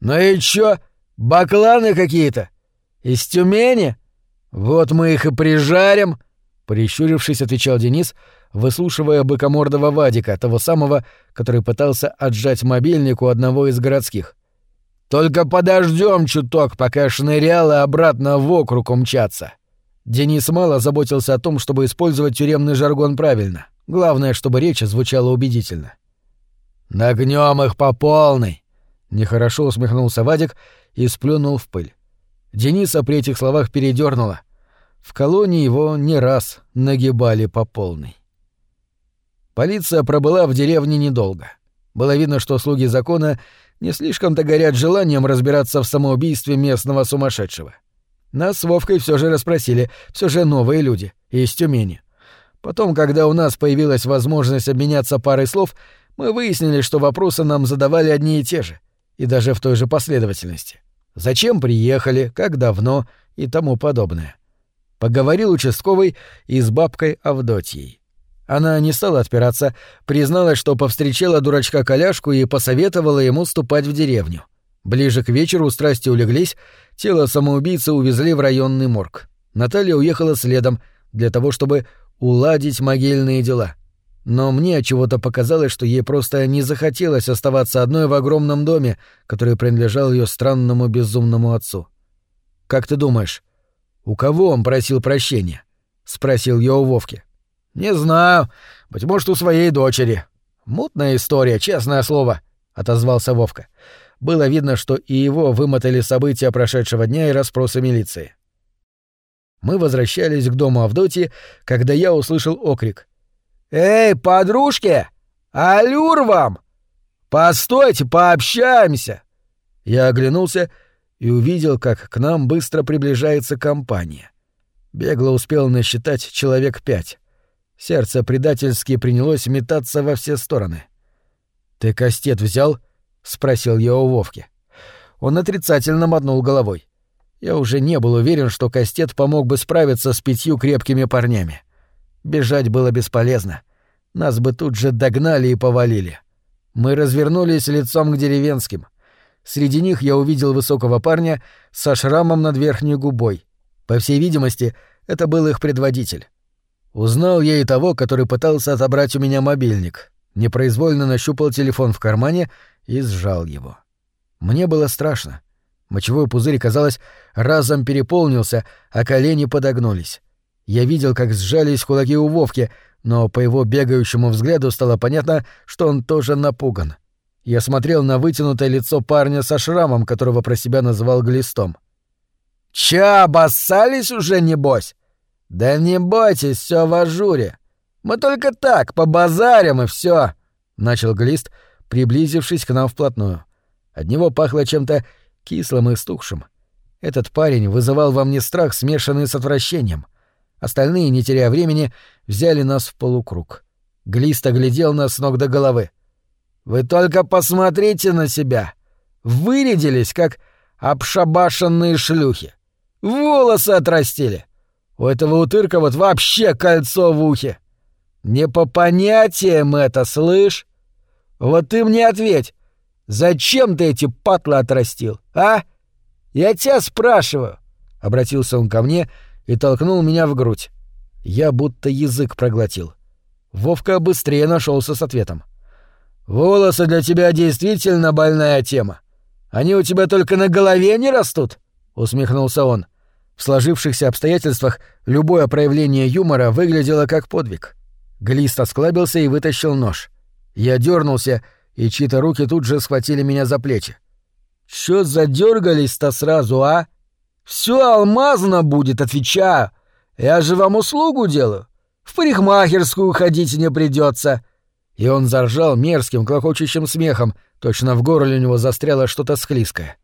«Ну и чё? Бакланы какие-то? Из Тюмени? Вот мы их и прижарим!» Прищурившись, отвечал Денис, выслушивая быкомордого Вадика, того самого, который пытался отжать мобильник у одного из городских. «Только подождем чуток, пока шныряло обратно в округ умчаться!» Денис мало заботился о том, чтобы использовать тюремный жаргон правильно. Главное, чтобы речь звучала убедительно. «Нагнём их по полной!» Нехорошо усмехнулся Вадик и сплюнул в пыль. Дениса при этих словах передёрнуло. В колонии его не раз нагибали по полной. Полиция пробыла в деревне недолго. Было видно, что слуги закона не слишком-то горят желанием разбираться в самоубийстве местного сумасшедшего. — нас с Вовкой все же расспросили, все же новые люди, из Тюмени. Потом, когда у нас появилась возможность обменяться парой слов, мы выяснили, что вопросы нам задавали одни и те же, и даже в той же последовательности. Зачем приехали, как давно и тому подобное. Поговорил участковый и с бабкой Авдотьей. Она не стала отпираться, призналась, что повстречала дурачка коляшку и посоветовала ему ступать в деревню. Ближе к вечеру страсти улеглись, тело самоубийцы увезли в районный морг. Наталья уехала следом для того, чтобы уладить могильные дела. Но мне чего-то показалось, что ей просто не захотелось оставаться одной в огромном доме, который принадлежал ее странному безумному отцу. «Как ты думаешь, у кого он просил прощения?» — спросил я у Вовки. «Не знаю. Быть может, у своей дочери. Мутная история, честное слово», — отозвался Вовка. Было видно, что и его вымотали события прошедшего дня и расспросы милиции. Мы возвращались к дому Авдотьи, когда я услышал окрик. «Эй, подружки! Алюр вам! Постойте, пообщаемся!» Я оглянулся и увидел, как к нам быстро приближается компания. Бегло успел насчитать человек пять. Сердце предательски принялось метаться во все стороны. «Ты кастет взял?» — спросил я у Вовки. Он отрицательно мотнул головой. Я уже не был уверен, что Кастет помог бы справиться с пятью крепкими парнями. Бежать было бесполезно. Нас бы тут же догнали и повалили. Мы развернулись лицом к деревенским. Среди них я увидел высокого парня со шрамом над верхней губой. По всей видимости, это был их предводитель. Узнал я и того, который пытался отобрать у меня мобильник. Непроизвольно нащупал телефон в кармане и сжал его. Мне было страшно. Мочевой пузырь, казалось, разом переполнился, а колени подогнулись. Я видел, как сжались кулаки у Вовки, но по его бегающему взгляду стало понятно, что он тоже напуган. Я смотрел на вытянутое лицо парня со шрамом, которого про себя называл глистом. «Ча, обоссались уже, небось?» «Да не бойтесь, все в ажуре. Мы только так, побазарим и все, начал глист, приблизившись к нам вплотную. От него пахло чем-то кислым и стухшим. Этот парень вызывал во мне страх, смешанный с отвращением. Остальные, не теряя времени, взяли нас в полукруг. Глист оглядел нас с ног до головы. «Вы только посмотрите на себя! Вырядились, как обшабашенные шлюхи! Волосы отрастили. У этого утырка вот вообще кольцо в ухе. Не по понятиям это, слышь? Вот ты мне ответь, зачем ты эти патлы отрастил, а? Я тебя спрашиваю. Обратился он ко мне и толкнул меня в грудь. Я будто язык проглотил. Вовка быстрее нашелся с ответом. «Волосы для тебя действительно больная тема. Они у тебя только на голове не растут?» — усмехнулся он. В сложившихся обстоятельствах любое проявление юмора выглядело как подвиг. Глист осклабился и вытащил нож. Я дернулся, и чьи-то руки тут же схватили меня за плечи. «Чё задергались-то сразу, а? Все алмазно будет, отвечаю. Я же вам услугу делаю. В парикмахерскую ходить не придется. И он заржал мерзким, клокочущим смехом, точно в горле у него застряло что-то склизкое.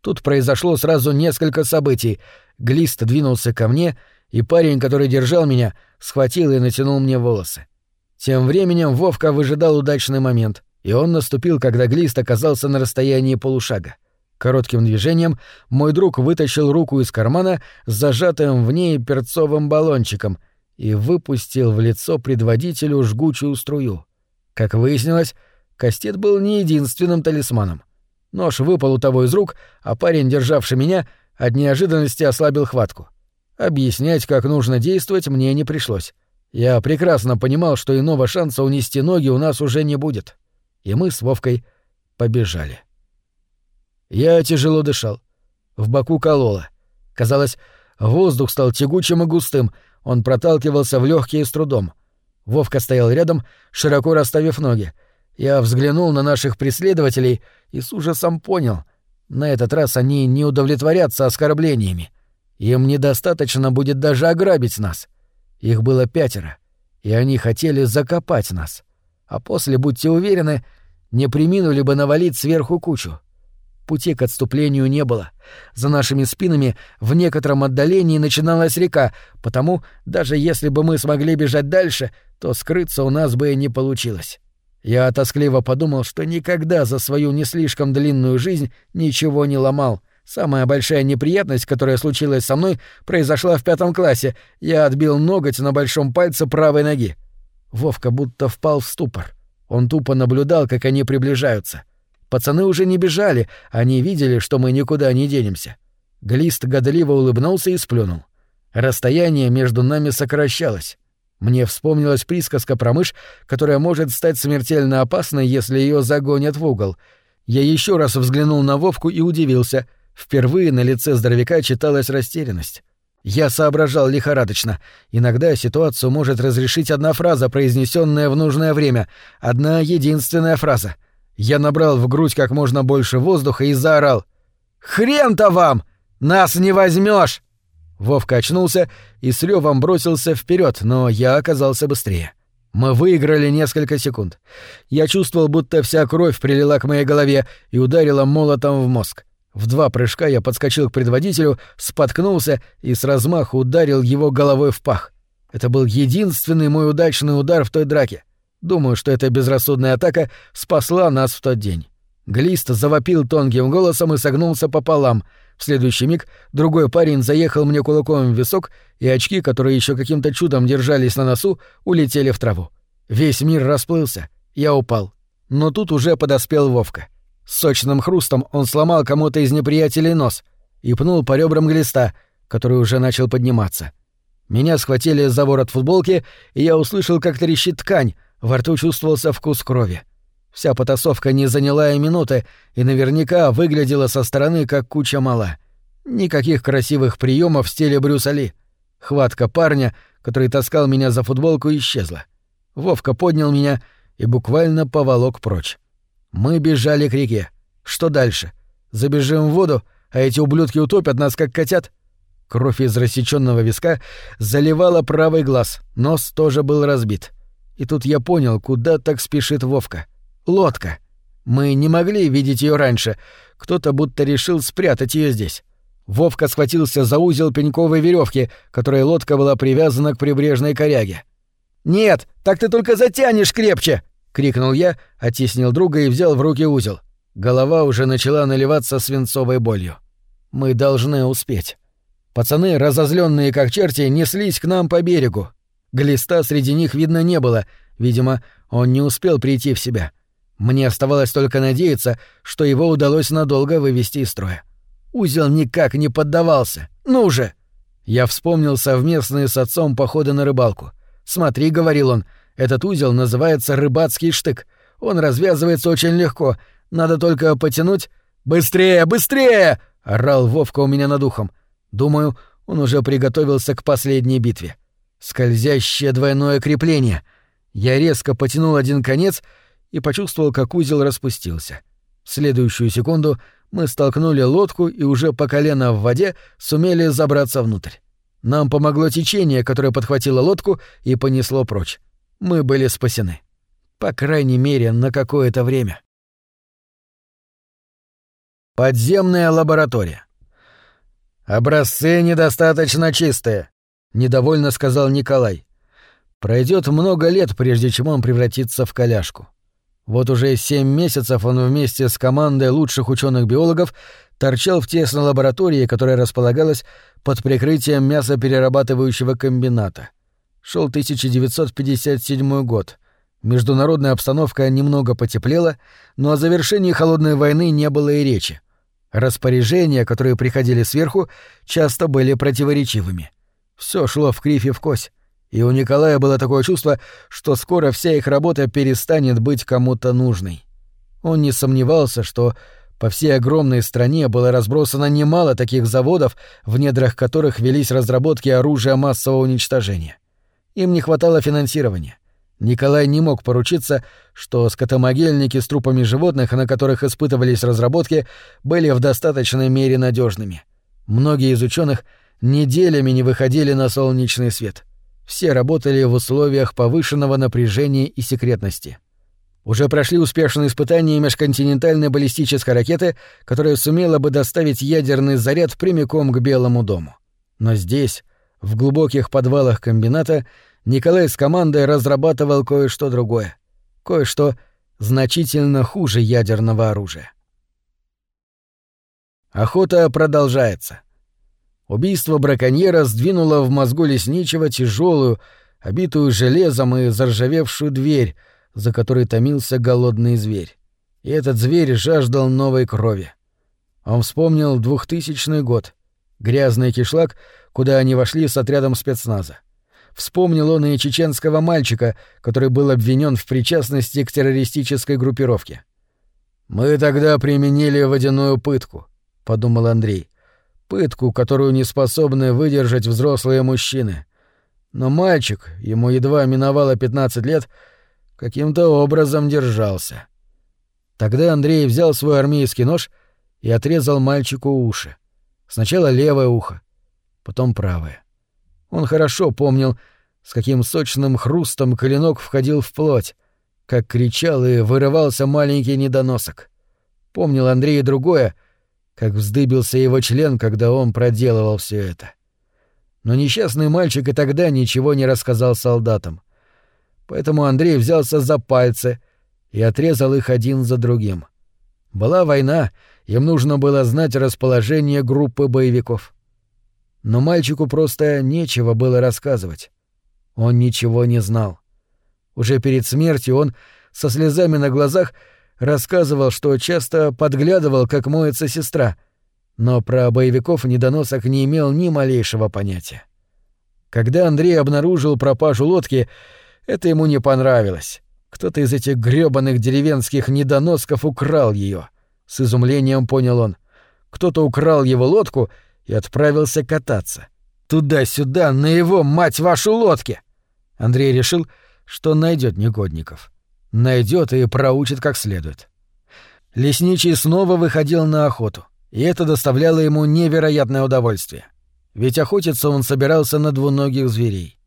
Тут произошло сразу несколько событий. Глист двинулся ко мне, и парень, который держал меня, схватил и натянул мне волосы. Тем временем Вовка выжидал удачный момент, и он наступил, когда Глист оказался на расстоянии полушага. Коротким движением мой друг вытащил руку из кармана с зажатым в ней перцовым баллончиком и выпустил в лицо предводителю жгучую струю. Как выяснилось, кастет был не единственным талисманом. Нож выпал у того из рук, а парень, державший меня, от неожиданности ослабил хватку. Объяснять, как нужно действовать, мне не пришлось. Я прекрасно понимал, что иного шанса унести ноги у нас уже не будет. И мы с Вовкой побежали. Я тяжело дышал. В боку кололо. Казалось, воздух стал тягучим и густым, он проталкивался в легкие с трудом. Вовка стоял рядом, широко расставив ноги. Я взглянул на наших преследователей и с ужасом понял. На этот раз они не удовлетворятся оскорблениями. Им недостаточно будет даже ограбить нас. Их было пятеро, и они хотели закопать нас. А после, будьте уверены, не приминули бы навалить сверху кучу. Пути к отступлению не было. За нашими спинами в некотором отдалении начиналась река, потому даже если бы мы смогли бежать дальше, то скрыться у нас бы и не получилось. Я тоскливо подумал, что никогда за свою не слишком длинную жизнь ничего не ломал. Самая большая неприятность, которая случилась со мной, произошла в пятом классе. Я отбил ноготь на большом пальце правой ноги. Вовка будто впал в ступор. Он тупо наблюдал, как они приближаются. Пацаны уже не бежали, они видели, что мы никуда не денемся. Глист годливо улыбнулся и сплюнул. Расстояние между нами сокращалось. Мне вспомнилась присказка про мышь, которая может стать смертельно опасной, если ее загонят в угол. Я еще раз взглянул на Вовку и удивился. Впервые на лице здоровяка читалась растерянность. Я соображал лихорадочно. Иногда ситуацию может разрешить одна фраза, произнесенная в нужное время. Одна единственная фраза — я набрал в грудь как можно больше воздуха и заорал. «Хрен-то вам! Нас не возьмешь! Вовка очнулся и с ревом бросился вперед, но я оказался быстрее. Мы выиграли несколько секунд. Я чувствовал, будто вся кровь прилила к моей голове и ударила молотом в мозг. В два прыжка я подскочил к предводителю, споткнулся и с размаху ударил его головой в пах. Это был единственный мой удачный удар в той драке. Думаю, что эта безрассудная атака спасла нас в тот день. Глист завопил тонким голосом и согнулся пополам. В следующий миг другой парень заехал мне кулаком в висок, и очки, которые еще каким-то чудом держались на носу, улетели в траву. Весь мир расплылся. Я упал. Но тут уже подоспел Вовка. С сочным хрустом он сломал кому-то из неприятелей нос и пнул по ребрам глиста, который уже начал подниматься. Меня схватили за ворот футболки, и я услышал, как трещит ткань, во рту чувствовался вкус крови. Вся потасовка не заняла и минуты, и наверняка выглядела со стороны как куча мала. Никаких красивых приемов в стиле Брюса Ли. Хватка парня, который таскал меня за футболку, исчезла. Вовка поднял меня и буквально поволок прочь. Мы бежали к реке. Что дальше? Забежим в воду, а эти ублюдки утопят нас, как котят? Кровь из рассеченного виска заливала правый глаз, нос тоже был разбит. И тут я понял, куда так спешит Вовка. Лодка. Мы не могли видеть ее раньше. Кто-то будто решил спрятать ее здесь. Вовка схватился за узел пеньковой веревки, которой лодка была привязана к прибрежной коряге. «Нет, так ты только затянешь крепче!» — крикнул я, оттеснил друга и взял в руки узел. Голова уже начала наливаться свинцовой болью. «Мы должны успеть». Пацаны, разозленные как черти, неслись к нам по берегу. Глиста среди них видно не было, видимо, он не успел прийти в себя. Мне оставалось только надеяться, что его удалось надолго вывести из строя. Узел никак не поддавался. Ну же! Я вспомнил совместные с отцом походы на рыбалку. «Смотри», — говорил он, — «этот узел называется рыбацкий штык. Он развязывается очень легко. Надо только потянуть...» «Быстрее, быстрее!» — орал Вовка у меня над ухом. Думаю, он уже приготовился к последней битве. Скользящее двойное крепление. Я резко потянул один конец и почувствовал, как узел распустился. В следующую секунду мы столкнули лодку и уже по колено в воде сумели забраться внутрь. Нам помогло течение, которое подхватило лодку и понесло прочь. Мы были спасены. По крайней мере, на какое-то время. Подземная лаборатория. «Образцы недостаточно чистые», — недовольно сказал Николай. Пройдет много лет, прежде чем он превратится в коляшку. Вот уже семь месяцев он вместе с командой лучших ученых-биологов торчал в тесной лаборатории, которая располагалась под прикрытием мясоперерабатывающего комбината. Шел 1957 год. Международная обстановка немного потеплела, но о завершении холодной войны не было и речи. Распоряжения, которые приходили сверху, часто были противоречивыми. Все шло в кривь и в кось, и у Николая было такое чувство, что скоро вся их работа перестанет быть кому-то нужной. Он не сомневался, что по всей огромной стране было разбросано немало таких заводов, в недрах которых велись разработки оружия массового уничтожения. Им не хватало финансирования. Николай не мог поручиться, что скотомогильники с трупами животных, на которых испытывались разработки, были в достаточной мере надежными. Многие из ученых неделями не выходили на солнечный свет. Все работали в условиях повышенного напряжения и секретности. Уже прошли успешные испытания межконтинентальной баллистической ракеты, которая сумела бы доставить ядерный заряд прямиком к Белому дому. Но здесь, в глубоких подвалах комбината, Николай с командой разрабатывал кое-что другое. Кое-что значительно хуже ядерного оружия. Охота продолжается. Убийство браконьера сдвинуло в мозгу лесничего тяжелую, обитую железом и заржавевшую дверь, за которой томился голодный зверь. И этот зверь жаждал новой крови. Он вспомнил двухтысячный год, грязный кишлак, куда они вошли с отрядом спецназа. Вспомнил он и чеченского мальчика, который был обвинен в причастности к террористической группировке. «Мы тогда применили водяную пытку», — подумал Андрей. «Пытку, которую не способны выдержать взрослые мужчины. Но мальчик, ему едва миновало 15 лет, каким-то образом держался». Тогда Андрей взял свой армейский нож и отрезал мальчику уши. Сначала левое ухо, потом правое. Он хорошо помнил, с каким сочным хрустом клинок входил в плоть, как кричал и вырывался маленький недоносок. Помнил Андрей другое, как вздыбился его член, когда он проделывал все это. Но несчастный мальчик и тогда ничего не рассказал солдатам. Поэтому Андрей взялся за пальцы и отрезал их один за другим. Была война, им нужно было знать расположение группы боевиков. Но мальчику просто нечего было рассказывать. Он ничего не знал. Уже перед смертью он со слезами на глазах рассказывал, что часто подглядывал, как моется сестра, но про боевиков недоносок не имел ни малейшего понятия. Когда Андрей обнаружил пропажу лодки, это ему не понравилось. Кто-то из этих грёбаных деревенских недоносков украл ее. С изумлением понял он. Кто-то украл его лодку — и отправился кататься. Туда-сюда, на его, мать вашу, лодке! Андрей решил, что найдет негодников. Найдет и проучит как следует. Лесничий снова выходил на охоту, и это доставляло ему невероятное удовольствие. Ведь охотиться он собирался на двуногих зверей.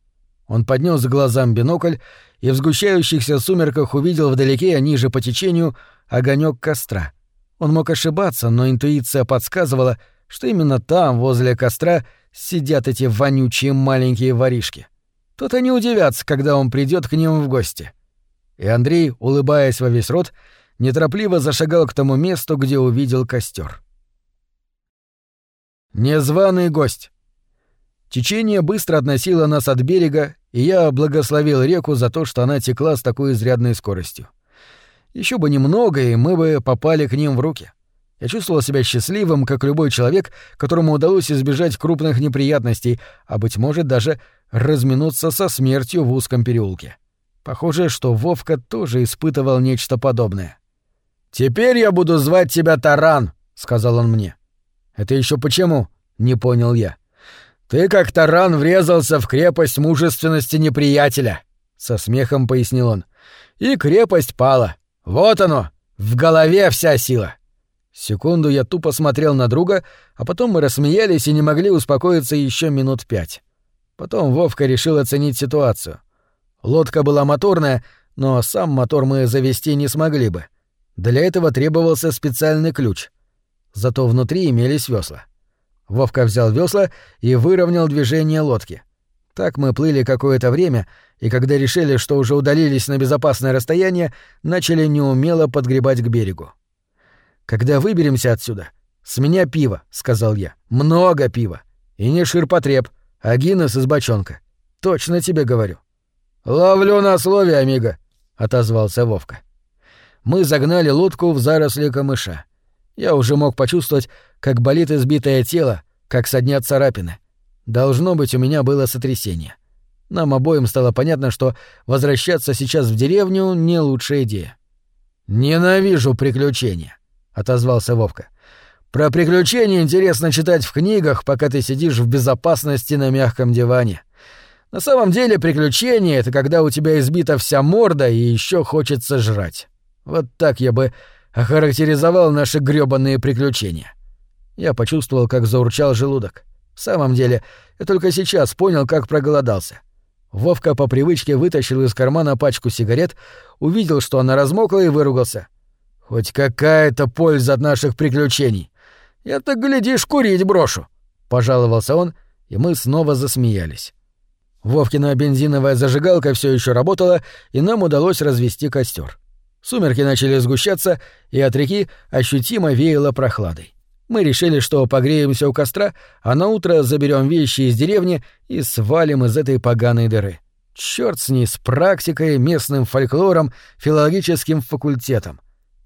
Он поднес к глазам бинокль и в сгущающихся сумерках увидел вдалеке, а ниже по течению, огонек костра. Он мог ошибаться, но интуиция подсказывала, что именно там, возле костра, сидят эти вонючие маленькие воришки. Тут они удивятся, когда он придет к ним в гости. И Андрей, улыбаясь во весь рот, неторопливо зашагал к тому месту, где увидел костер. Незваный гость. Течение быстро относило нас от берега, и я благословил реку за то, что она текла с такой изрядной скоростью. Еще бы немного, и мы бы попали к ним в руки. Я чувствовал себя счастливым, как любой человек, которому удалось избежать крупных неприятностей, а, быть может, даже разминуться со смертью в узком переулке. Похоже, что Вовка тоже испытывал нечто подобное. «Теперь я буду звать тебя Таран», — сказал он мне. «Это еще почему?» — не понял я. «Ты как таран врезался в крепость мужественности неприятеля», — со смехом пояснил он. «И крепость пала. Вот оно, в голове вся сила». Секунду я тупо смотрел на друга, а потом мы рассмеялись и не могли успокоиться еще минут пять. Потом Вовка решил оценить ситуацию. Лодка была моторная, но сам мотор мы завести не смогли бы. Для этого требовался специальный ключ. Зато внутри имелись весла. Вовка взял весла и выровнял движение лодки. Так мы плыли какое-то время, и когда решили, что уже удалились на безопасное расстояние, начали неумело подгребать к берегу. «Когда выберемся отсюда, с меня пиво», — сказал я. «Много пива. И не ширпотреб, а Гиннес из бочонка. Точно тебе говорю». «Ловлю на слове, амиго», — отозвался Вовка. Мы загнали лодку в заросли камыша. Я уже мог почувствовать, как болит избитое тело, как соднят царапины. Должно быть, у меня было сотрясение. Нам обоим стало понятно, что возвращаться сейчас в деревню — не лучшая идея. «Ненавижу приключения», — отозвался Вовка. «Про приключения интересно читать в книгах, пока ты сидишь в безопасности на мягком диване. На самом деле приключения — это когда у тебя избита вся морда и еще хочется жрать. Вот так я бы охарактеризовал наши грёбаные приключения. Я почувствовал, как заурчал желудок. В самом деле, я только сейчас понял, как проголодался. Вовка по привычке вытащил из кармана пачку сигарет, увидел, что она размокла и выругался. «Хоть какая-то польза от наших приключений. Я так, глядишь, курить брошу», — пожаловался он, и мы снова засмеялись. Вовкина бензиновая зажигалка все еще работала, и нам удалось развести костер. Сумерки начали сгущаться, и от реки ощутимо веяло прохладой. Мы решили, что погреемся у костра, а на утро заберем вещи из деревни и свалим из этой поганой дыры. Черт с ней, с практикой, местным фольклором, филологическим факультетом.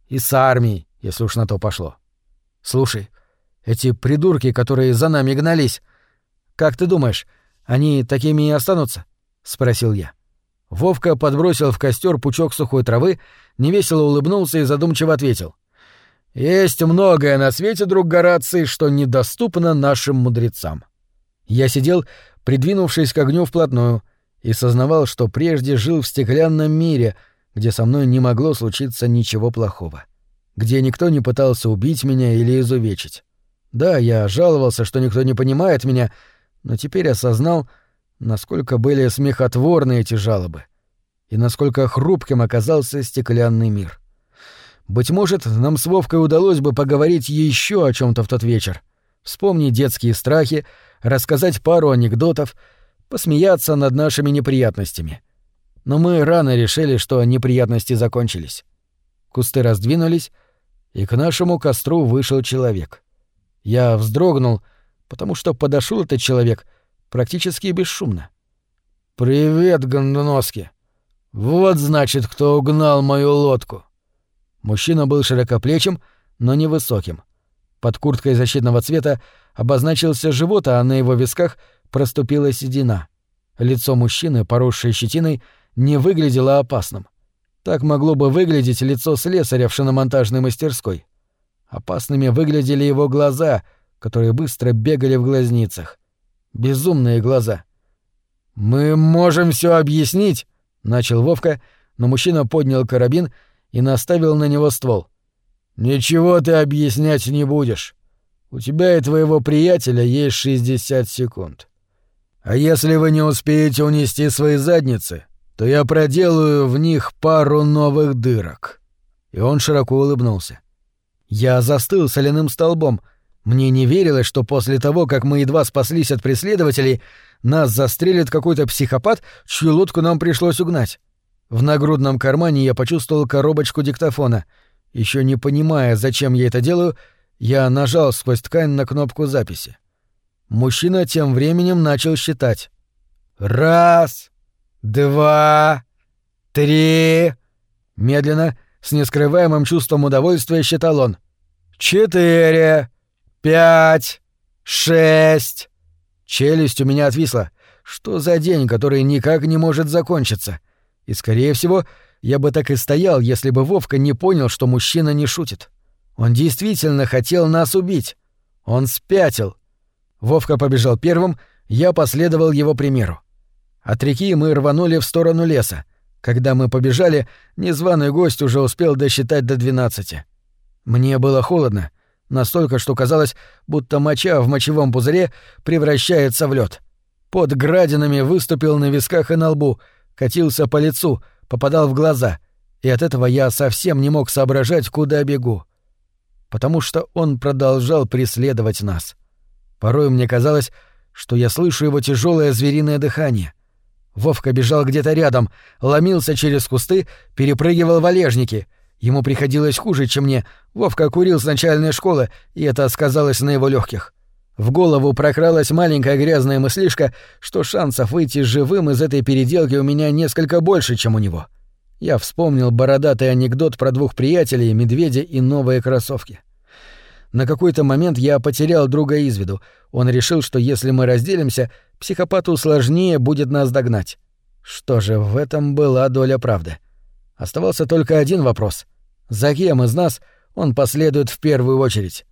И с армией, если уж на то пошло. Слушай, эти придурки, которые за нами гнались, как ты думаешь, они такими и останутся? спросил я. Вовка подбросил в костер пучок сухой травы, невесело улыбнулся и задумчиво ответил. «Есть многое на свете, друг Гораций, что недоступно нашим мудрецам». Я сидел, придвинувшись к огню вплотную, и сознавал, что прежде жил в стеклянном мире, где со мной не могло случиться ничего плохого, где никто не пытался убить меня или изувечить. Да, я жаловался, что никто не понимает меня, но теперь осознал, насколько были смехотворны эти жалобы и насколько хрупким оказался стеклянный мир. Быть может, нам с Вовкой удалось бы поговорить еще о чем то в тот вечер, вспомнить детские страхи, рассказать пару анекдотов, посмеяться над нашими неприятностями. Но мы рано решили, что неприятности закончились. Кусты раздвинулись, и к нашему костру вышел человек. Я вздрогнул, потому что подошел этот человек — практически бесшумно. «Привет, Гондоноски! Вот, значит, кто угнал мою лодку!» Мужчина был широкоплечим, но невысоким. Под курткой защитного цвета обозначился живот, а на его висках проступила седина. Лицо мужчины, поросшее щетиной, не выглядело опасным. Так могло бы выглядеть лицо слесаря в шиномонтажной мастерской. Опасными выглядели его глаза, которые быстро бегали в глазницах безумные глаза. «Мы можем все объяснить», — начал Вовка, но мужчина поднял карабин и наставил на него ствол. «Ничего ты объяснять не будешь. У тебя и твоего приятеля есть 60 секунд. А если вы не успеете унести свои задницы, то я проделаю в них пару новых дырок». И он широко улыбнулся. Я застыл соляным столбом — мне не верилось, что после того, как мы едва спаслись от преследователей, нас застрелит какой-то психопат, чью лодку нам пришлось угнать. В нагрудном кармане я почувствовал коробочку диктофона. Еще не понимая, зачем я это делаю, я нажал сквозь ткань на кнопку записи. Мужчина тем временем начал считать. «Раз, два, три...» Медленно, с нескрываемым чувством удовольствия считал он. «Четыре, пять, шесть...» Челюсть у меня отвисла. Что за день, который никак не может закончиться? И, скорее всего, я бы так и стоял, если бы Вовка не понял, что мужчина не шутит. Он действительно хотел нас убить. Он спятил. Вовка побежал первым, я последовал его примеру. От реки мы рванули в сторону леса. Когда мы побежали, незваный гость уже успел досчитать до двенадцати. Мне было холодно, настолько, что казалось, будто моча в мочевом пузыре превращается в лед. Под градинами выступил на висках и на лбу, катился по лицу, попадал в глаза, и от этого я совсем не мог соображать, куда бегу. Потому что он продолжал преследовать нас. Порой мне казалось, что я слышу его тяжелое звериное дыхание. Вовка бежал где-то рядом, ломился через кусты, перепрыгивал валежники. Ему приходилось хуже, чем мне. Вовка курил с начальной школы, и это сказалось на его легких. В голову прокралась маленькая грязная мыслишка, что шансов выйти живым из этой переделки у меня несколько больше, чем у него. Я вспомнил бородатый анекдот про двух приятелей, медведя и новые кроссовки. На какой-то момент я потерял друга из виду. Он решил, что если мы разделимся, психопату сложнее будет нас догнать. Что же, в этом была доля правды. Оставался только один вопрос. За кем из нас он последует в первую очередь?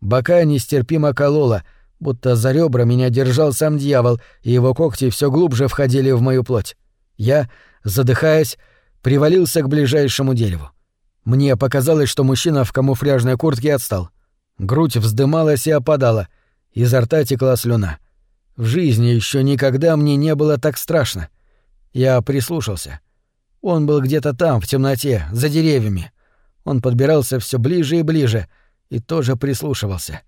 Бока нестерпимо колола, будто за ребра меня держал сам дьявол, и его когти все глубже входили в мою плоть. Я, задыхаясь, привалился к ближайшему дереву. Мне показалось, что мужчина в камуфляжной куртке отстал. Грудь вздымалась и опадала, изо рта текла слюна. В жизни еще никогда мне не было так страшно. Я прислушался. Он был где-то там, в темноте, за деревьями. Он подбирался все ближе и ближе — и тоже прислушивался.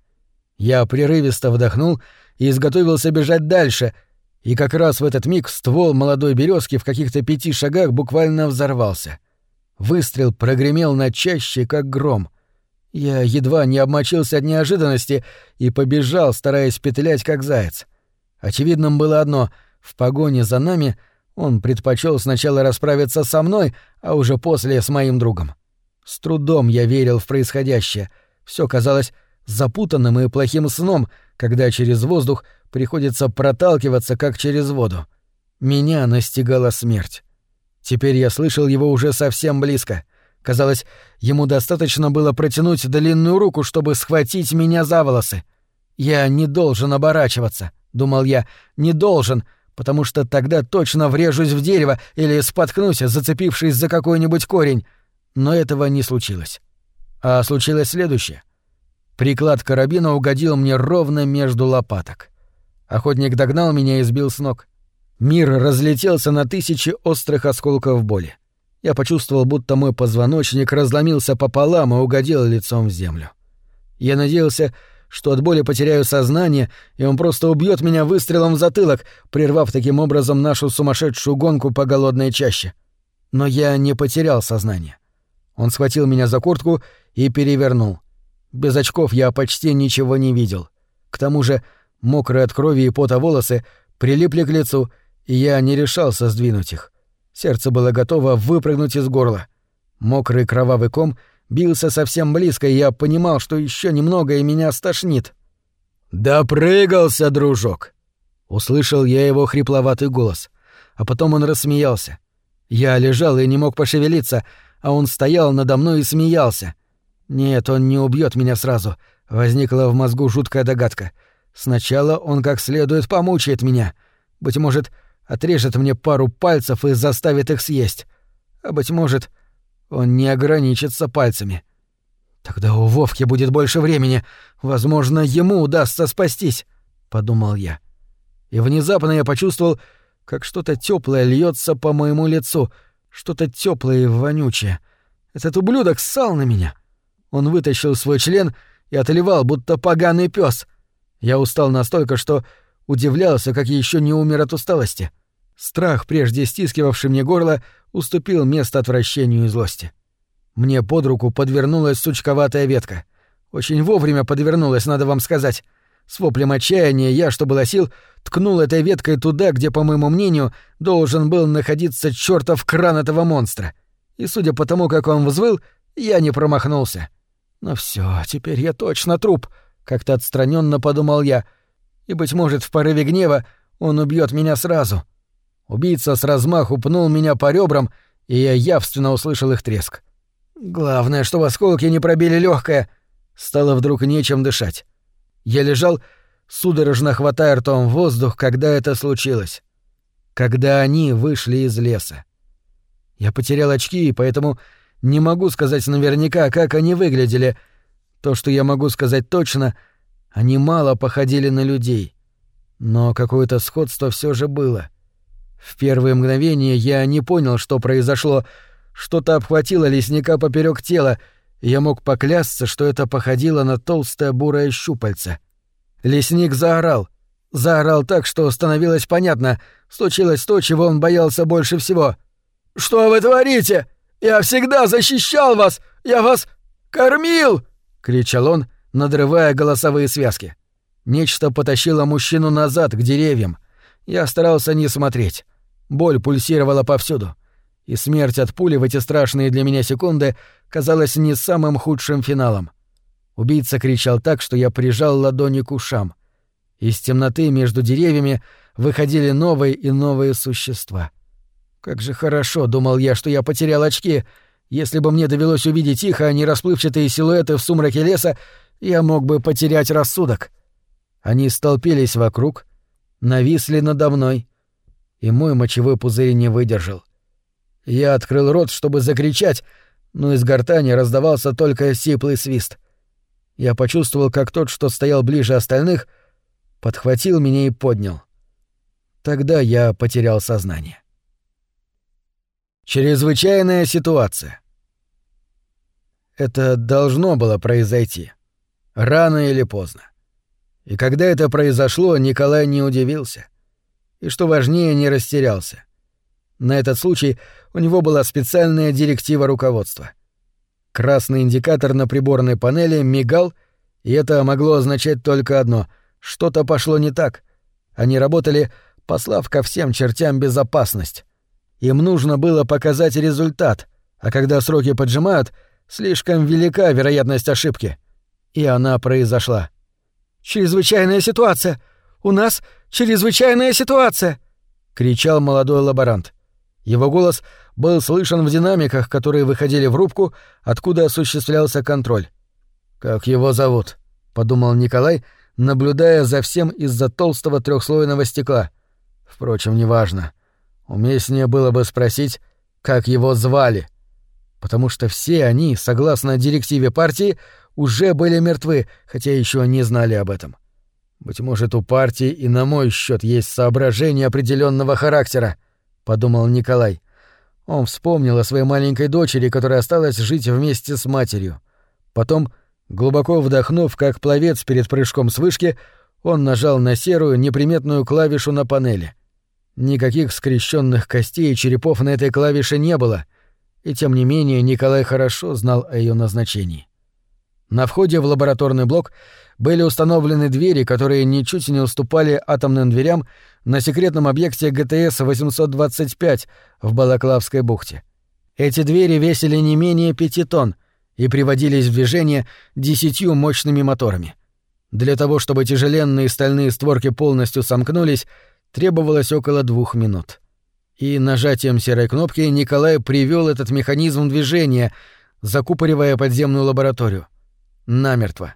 Я прерывисто вдохнул и изготовился бежать дальше, и как раз в этот миг ствол молодой березки в каких-то пяти шагах буквально взорвался. Выстрел прогремел на чаще, как гром. Я едва не обмочился от неожиданности и побежал, стараясь петлять, как заяц. Очевидным было одно — в погоне за нами он предпочел сначала расправиться со мной, а уже после с моим другом. С трудом я верил в происходящее — все казалось запутанным и плохим сном, когда через воздух приходится проталкиваться, как через воду. Меня настигала смерть. Теперь я слышал его уже совсем близко. Казалось, ему достаточно было протянуть длинную руку, чтобы схватить меня за волосы. «Я не должен оборачиваться», — думал я, — «не должен», потому что тогда точно врежусь в дерево или споткнусь, зацепившись за какой-нибудь корень. Но этого не случилось. А случилось следующее. Приклад карабина угодил мне ровно между лопаток. Охотник догнал меня и сбил с ног. Мир разлетелся на тысячи острых осколков боли. Я почувствовал, будто мой позвоночник разломился пополам и угодил лицом в землю. Я надеялся, что от боли потеряю сознание, и он просто убьет меня выстрелом в затылок, прервав таким образом нашу сумасшедшую гонку по голодной чаще. Но я не потерял сознание. Он схватил меня за куртку и перевернул. Без очков я почти ничего не видел. К тому же мокрые от крови и пота волосы прилипли к лицу, и я не решался сдвинуть их. Сердце было готово выпрыгнуть из горла. Мокрый кровавый ком бился совсем близко, и я понимал, что еще немного и меня стошнит. «Допрыгался, дружок!» Услышал я его хрипловатый голос, а потом он рассмеялся. Я лежал и не мог пошевелиться, а он стоял надо мной и смеялся. Нет, он не убьет меня сразу. Возникла в мозгу жуткая догадка. Сначала он как следует помучает меня. Быть может, отрежет мне пару пальцев и заставит их съесть. А быть может, он не ограничится пальцами. Тогда у Вовки будет больше времени. Возможно, ему удастся спастись, подумал я. И внезапно я почувствовал, как что-то теплое льется по моему лицу, что-то теплое и вонючее. Этот ублюдок ссал на меня. Он вытащил свой член и отливал, будто поганый пес. Я устал настолько, что удивлялся, как еще не умер от усталости. Страх, прежде стискивавший мне горло, уступил место отвращению и злости. Мне под руку подвернулась сучковатая ветка. Очень вовремя подвернулась, надо вам сказать. С воплем отчаяния я, что было сил, ткнул этой веткой туда, где, по моему мнению, должен был находиться чертов кран этого монстра. И судя по тому, как он взвыл, я не промахнулся. Но все, теперь я точно труп, как-то отстраненно подумал я. И, быть может, в порыве гнева он убьет меня сразу. Убийца с размаху пнул меня по ребрам, и я явственно услышал их треск. Главное, что в осколке не пробили легкое. Стало вдруг нечем дышать. Я лежал, судорожно хватая ртом воздух, когда это случилось. Когда они вышли из леса. Я потерял очки, и поэтому не могу сказать наверняка, как они выглядели. То, что я могу сказать точно, они мало походили на людей. Но какое-то сходство все же было. В первые мгновения я не понял, что произошло. Что-то обхватило лесника поперек тела, и я мог поклясться, что это походило на толстое бурое щупальце. Лесник заорал. Заорал так, что становилось понятно. Случилось то, чего он боялся больше всего. «Что вы творите? Я всегда защищал вас! Я вас кормил!» — кричал он, надрывая голосовые связки. Нечто потащило мужчину назад, к деревьям. Я старался не смотреть. Боль пульсировала повсюду. И смерть от пули в эти страшные для меня секунды казалась не самым худшим финалом. Убийца кричал так, что я прижал ладони к ушам. Из темноты между деревьями выходили новые и новые существа. Как же хорошо, думал я, что я потерял очки. Если бы мне довелось увидеть их, а не расплывчатые силуэты в сумраке леса, я мог бы потерять рассудок. Они столпились вокруг, нависли надо мной, и мой мочевой пузырь не выдержал. Я открыл рот, чтобы закричать, но из гортани раздавался только сиплый свист. Я почувствовал, как тот, что стоял ближе остальных, подхватил меня и поднял. Тогда я потерял сознание. Чрезвычайная ситуация. Это должно было произойти. Рано или поздно. И когда это произошло, Николай не удивился. И что важнее, не растерялся. На этот случай у него была специальная директива руководства — Красный индикатор на приборной панели мигал, и это могло означать только одно — что-то пошло не так. Они работали, послав ко всем чертям безопасность. Им нужно было показать результат, а когда сроки поджимают, слишком велика вероятность ошибки. И она произошла. «Чрезвычайная ситуация! У нас чрезвычайная ситуация!» — кричал молодой лаборант. Его голос был слышен в динамиках, которые выходили в рубку, откуда осуществлялся контроль. «Как его зовут?» — подумал Николай, наблюдая за всем из-за толстого трехслойного стекла. Впрочем, неважно. Уместнее было бы спросить, как его звали. Потому что все они, согласно директиве партии, уже были мертвы, хотя еще не знали об этом. Быть может, у партии и на мой счет есть соображения определенного характера, подумал Николай. Он вспомнил о своей маленькой дочери, которая осталась жить вместе с матерью. Потом, глубоко вдохнув, как пловец перед прыжком с вышки, он нажал на серую неприметную клавишу на панели. Никаких скрещенных костей и черепов на этой клавише не было, и тем не менее Николай хорошо знал о ее назначении. На входе в лабораторный блок были установлены двери, которые ничуть не уступали атомным дверям на секретном объекте ГТС-825 в Балаклавской бухте. Эти двери весили не менее пяти тонн и приводились в движение десятью мощными моторами. Для того, чтобы тяжеленные стальные створки полностью сомкнулись, требовалось около двух минут. И нажатием серой кнопки Николай привел этот механизм в движение, закупоривая подземную лабораторию. Намертво.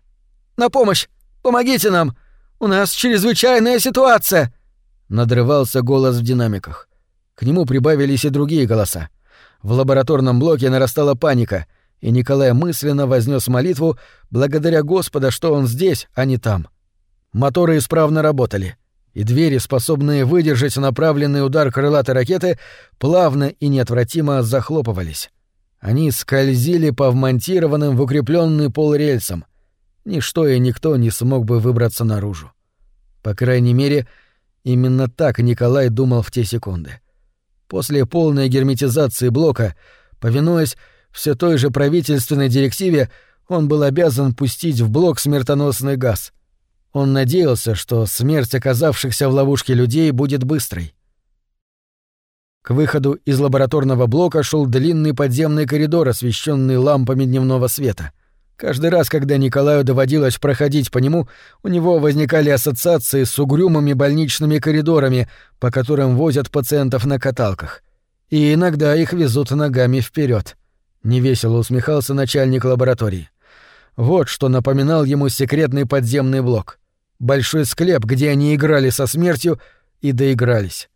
«На помощь! Помогите нам! У нас чрезвычайная ситуация!» Надрывался голос в динамиках. К нему прибавились и другие голоса. В лабораторном блоке нарастала паника, и Николай мысленно вознес молитву благодаря Господа, что он здесь, а не там. Моторы исправно работали, и двери, способные выдержать направленный удар крылатой ракеты, плавно и неотвратимо захлопывались. Они скользили по вмонтированным в укрепленный пол рельсам. Ничто и никто не смог бы выбраться наружу. По крайней мере, Именно так Николай думал в те секунды. После полной герметизации блока, повинуясь все той же правительственной директиве, он был обязан пустить в блок смертоносный газ. Он надеялся, что смерть оказавшихся в ловушке людей будет быстрой. К выходу из лабораторного блока шел длинный подземный коридор, освещенный лампами дневного света. Каждый раз, когда Николаю доводилось проходить по нему, у него возникали ассоциации с угрюмыми больничными коридорами, по которым возят пациентов на каталках. И иногда их везут ногами вперед. Невесело усмехался начальник лаборатории. Вот что напоминал ему секретный подземный блок. Большой склеп, где они играли со смертью и доигрались.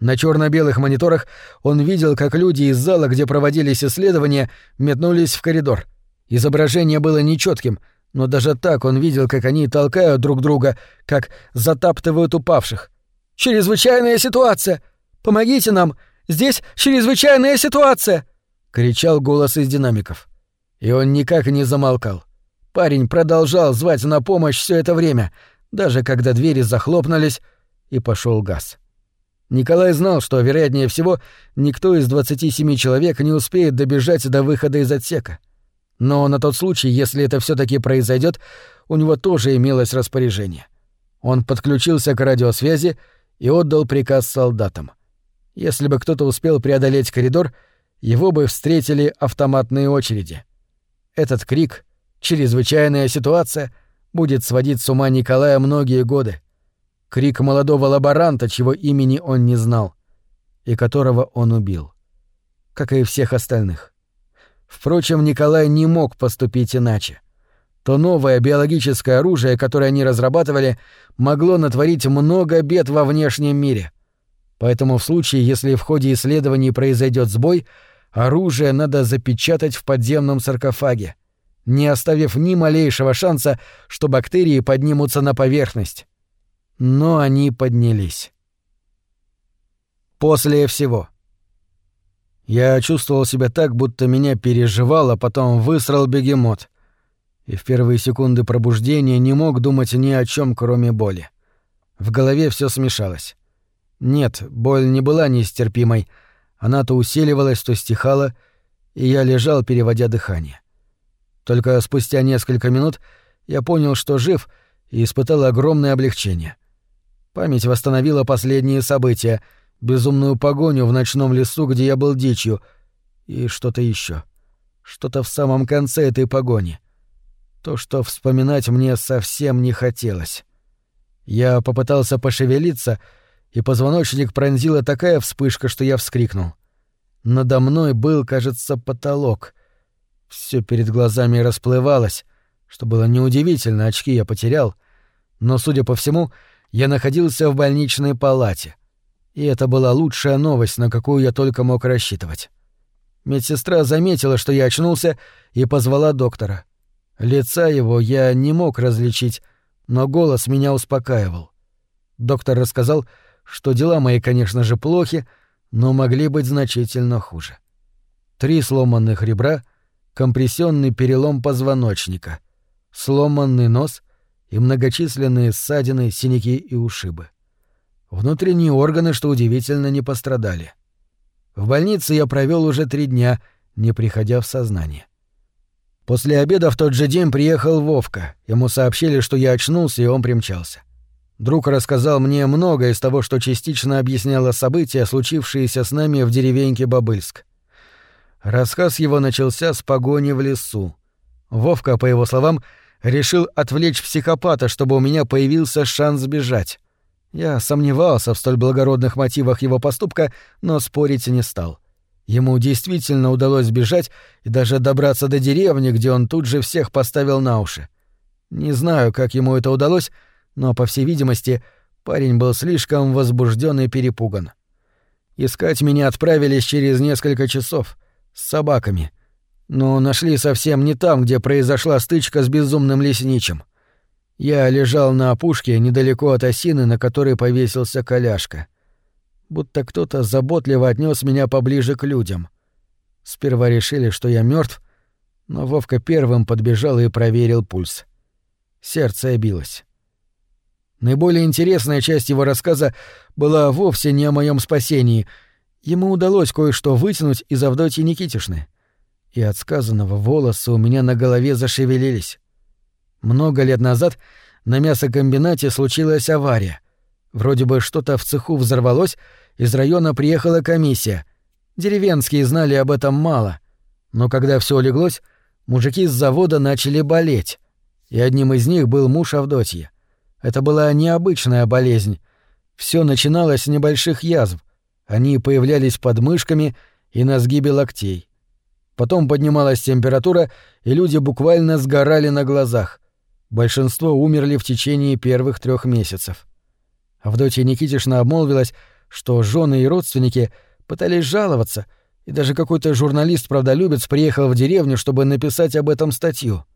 На черно-белых мониторах он видел, как люди из зала, где проводились исследования, метнулись в коридор. Изображение было нечетким, но даже так он видел, как они толкают друг друга, как затаптывают упавших. «Чрезвычайная ситуация! Помогите нам! Здесь чрезвычайная ситуация!» — кричал голос из динамиков. И он никак не замолкал. Парень продолжал звать на помощь все это время, даже когда двери захлопнулись и пошел газ. Николай знал, что, вероятнее всего, никто из 27 человек не успеет добежать до выхода из отсека. Но на тот случай, если это все таки произойдет, у него тоже имелось распоряжение. Он подключился к радиосвязи и отдал приказ солдатам. Если бы кто-то успел преодолеть коридор, его бы встретили автоматные очереди. Этот крик, чрезвычайная ситуация, будет сводить с ума Николая многие годы. Крик молодого лаборанта, чего имени он не знал, и которого он убил. Как и всех остальных. Впрочем, Николай не мог поступить иначе. То новое биологическое оружие, которое они разрабатывали, могло натворить много бед во внешнем мире. Поэтому в случае, если в ходе исследований произойдет сбой, оружие надо запечатать в подземном саркофаге, не оставив ни малейшего шанса, что бактерии поднимутся на поверхность но они поднялись. После всего. Я чувствовал себя так, будто меня переживал, а потом высрал бегемот. И в первые секунды пробуждения не мог думать ни о чем, кроме боли. В голове все смешалось. Нет, боль не была нестерпимой. Она то усиливалась, то стихала, и я лежал, переводя дыхание. Только спустя несколько минут я понял, что жив, и испытал огромное облегчение. Память восстановила последние события, безумную погоню в ночном лесу, где я был дичью, и что-то еще, Что-то в самом конце этой погони. То, что вспоминать мне совсем не хотелось. Я попытался пошевелиться, и позвоночник пронзила такая вспышка, что я вскрикнул. Надо мной был, кажется, потолок. Все перед глазами расплывалось, что было неудивительно, очки я потерял. Но, судя по всему, я находился в больничной палате. И это была лучшая новость, на какую я только мог рассчитывать. Медсестра заметила, что я очнулся, и позвала доктора. Лица его я не мог различить, но голос меня успокаивал. Доктор рассказал, что дела мои, конечно же, плохи, но могли быть значительно хуже. Три сломанных ребра, компрессионный перелом позвоночника, сломанный нос и многочисленные ссадины, синяки и ушибы. Внутренние органы, что удивительно, не пострадали. В больнице я провел уже три дня, не приходя в сознание. После обеда в тот же день приехал Вовка. Ему сообщили, что я очнулся, и он примчался. Друг рассказал мне многое из того, что частично объясняло события, случившиеся с нами в деревеньке Бобыльск. Рассказ его начался с погони в лесу. Вовка, по его словам, решил отвлечь психопата, чтобы у меня появился шанс сбежать. Я сомневался в столь благородных мотивах его поступка, но спорить не стал. Ему действительно удалось сбежать и даже добраться до деревни, где он тут же всех поставил на уши. Не знаю, как ему это удалось, но, по всей видимости, парень был слишком возбужден и перепуган. Искать меня отправились через несколько часов с собаками — но нашли совсем не там, где произошла стычка с безумным лесничим. Я лежал на опушке недалеко от осины, на которой повесился коляшка. Будто кто-то заботливо отнес меня поближе к людям. Сперва решили, что я мертв, но Вовка первым подбежал и проверил пульс. Сердце билось. Наиболее интересная часть его рассказа была вовсе не о моем спасении. Ему удалось кое-что вытянуть из Авдотьи Никитишны — и от сказанного волосы у меня на голове зашевелились. Много лет назад на мясокомбинате случилась авария. Вроде бы что-то в цеху взорвалось, из района приехала комиссия. Деревенские знали об этом мало. Но когда все улеглось, мужики с завода начали болеть. И одним из них был муж Авдотьи. Это была необычная болезнь. Все начиналось с небольших язв. Они появлялись под мышками и на сгибе локтей. Потом поднималась температура, и люди буквально сгорали на глазах. Большинство умерли в течение первых трех месяцев. Авдотья Никитишна обмолвилась, что жены и родственники пытались жаловаться, и даже какой-то журналист-правдолюбец приехал в деревню, чтобы написать об этом статью.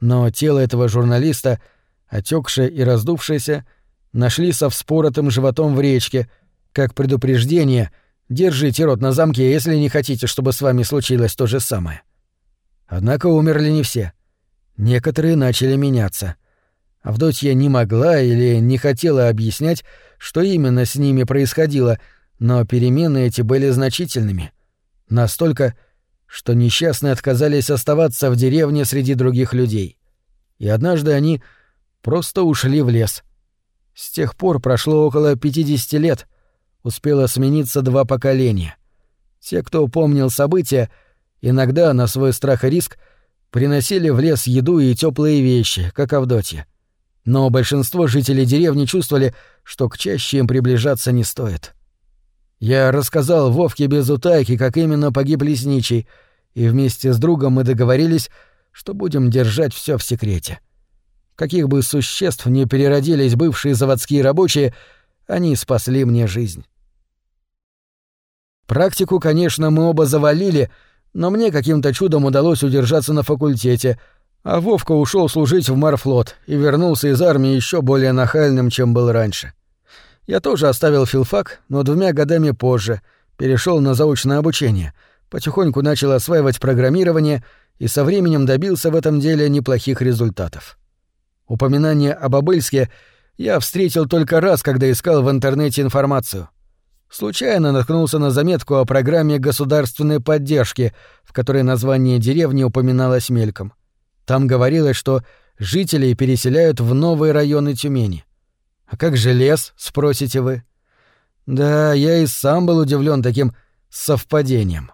Но тело этого журналиста, отекшее и раздувшееся, нашли со вспоротым животом в речке, как предупреждение «Держите рот на замке, если не хотите, чтобы с вами случилось то же самое». Однако умерли не все. Некоторые начали меняться. Авдотья не могла или не хотела объяснять, что именно с ними происходило, но перемены эти были значительными. Настолько, что несчастные отказались оставаться в деревне среди других людей. И однажды они просто ушли в лес. С тех пор прошло около 50 лет, успело смениться два поколения. Те, кто помнил события, иногда на свой страх и риск приносили в лес еду и теплые вещи, как Авдотья. Но большинство жителей деревни чувствовали, что к чаще им приближаться не стоит. Я рассказал Вовке без утайки, как именно погиб лесничий, и вместе с другом мы договорились, что будем держать все в секрете. Каких бы существ не переродились бывшие заводские рабочие, они спасли мне жизнь. Практику, конечно, мы оба завалили — но мне каким-то чудом удалось удержаться на факультете, а Вовка ушел служить в Марфлот и вернулся из армии еще более нахальным, чем был раньше. Я тоже оставил филфак, но двумя годами позже перешел на заочное обучение, потихоньку начал осваивать программирование и со временем добился в этом деле неплохих результатов. Упоминание об Абыльске я встретил только раз, когда искал в интернете информацию случайно наткнулся на заметку о программе государственной поддержки, в которой название деревни упоминалось мельком. Там говорилось, что жителей переселяют в новые районы Тюмени. А как же лес, спросите вы? Да, я и сам был удивлен таким совпадением.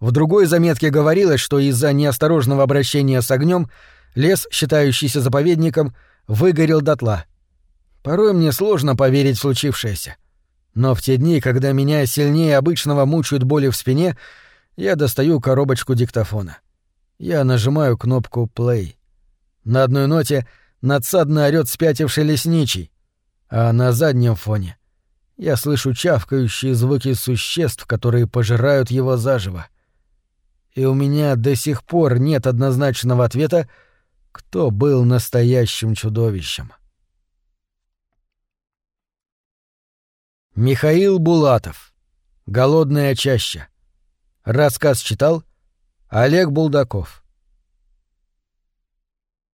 В другой заметке говорилось, что из-за неосторожного обращения с огнем лес, считающийся заповедником, выгорел дотла. Порой мне сложно поверить в случившееся. Но в те дни, когда меня сильнее обычного мучают боли в спине, я достаю коробочку диктофона. Я нажимаю кнопку «плей». На одной ноте надсадно орёт спятивший лесничий, а на заднем фоне я слышу чавкающие звуки существ, которые пожирают его заживо. И у меня до сих пор нет однозначного ответа, кто был настоящим чудовищем. Михаил Булатов. Голодная чаща. Рассказ читал Олег Булдаков.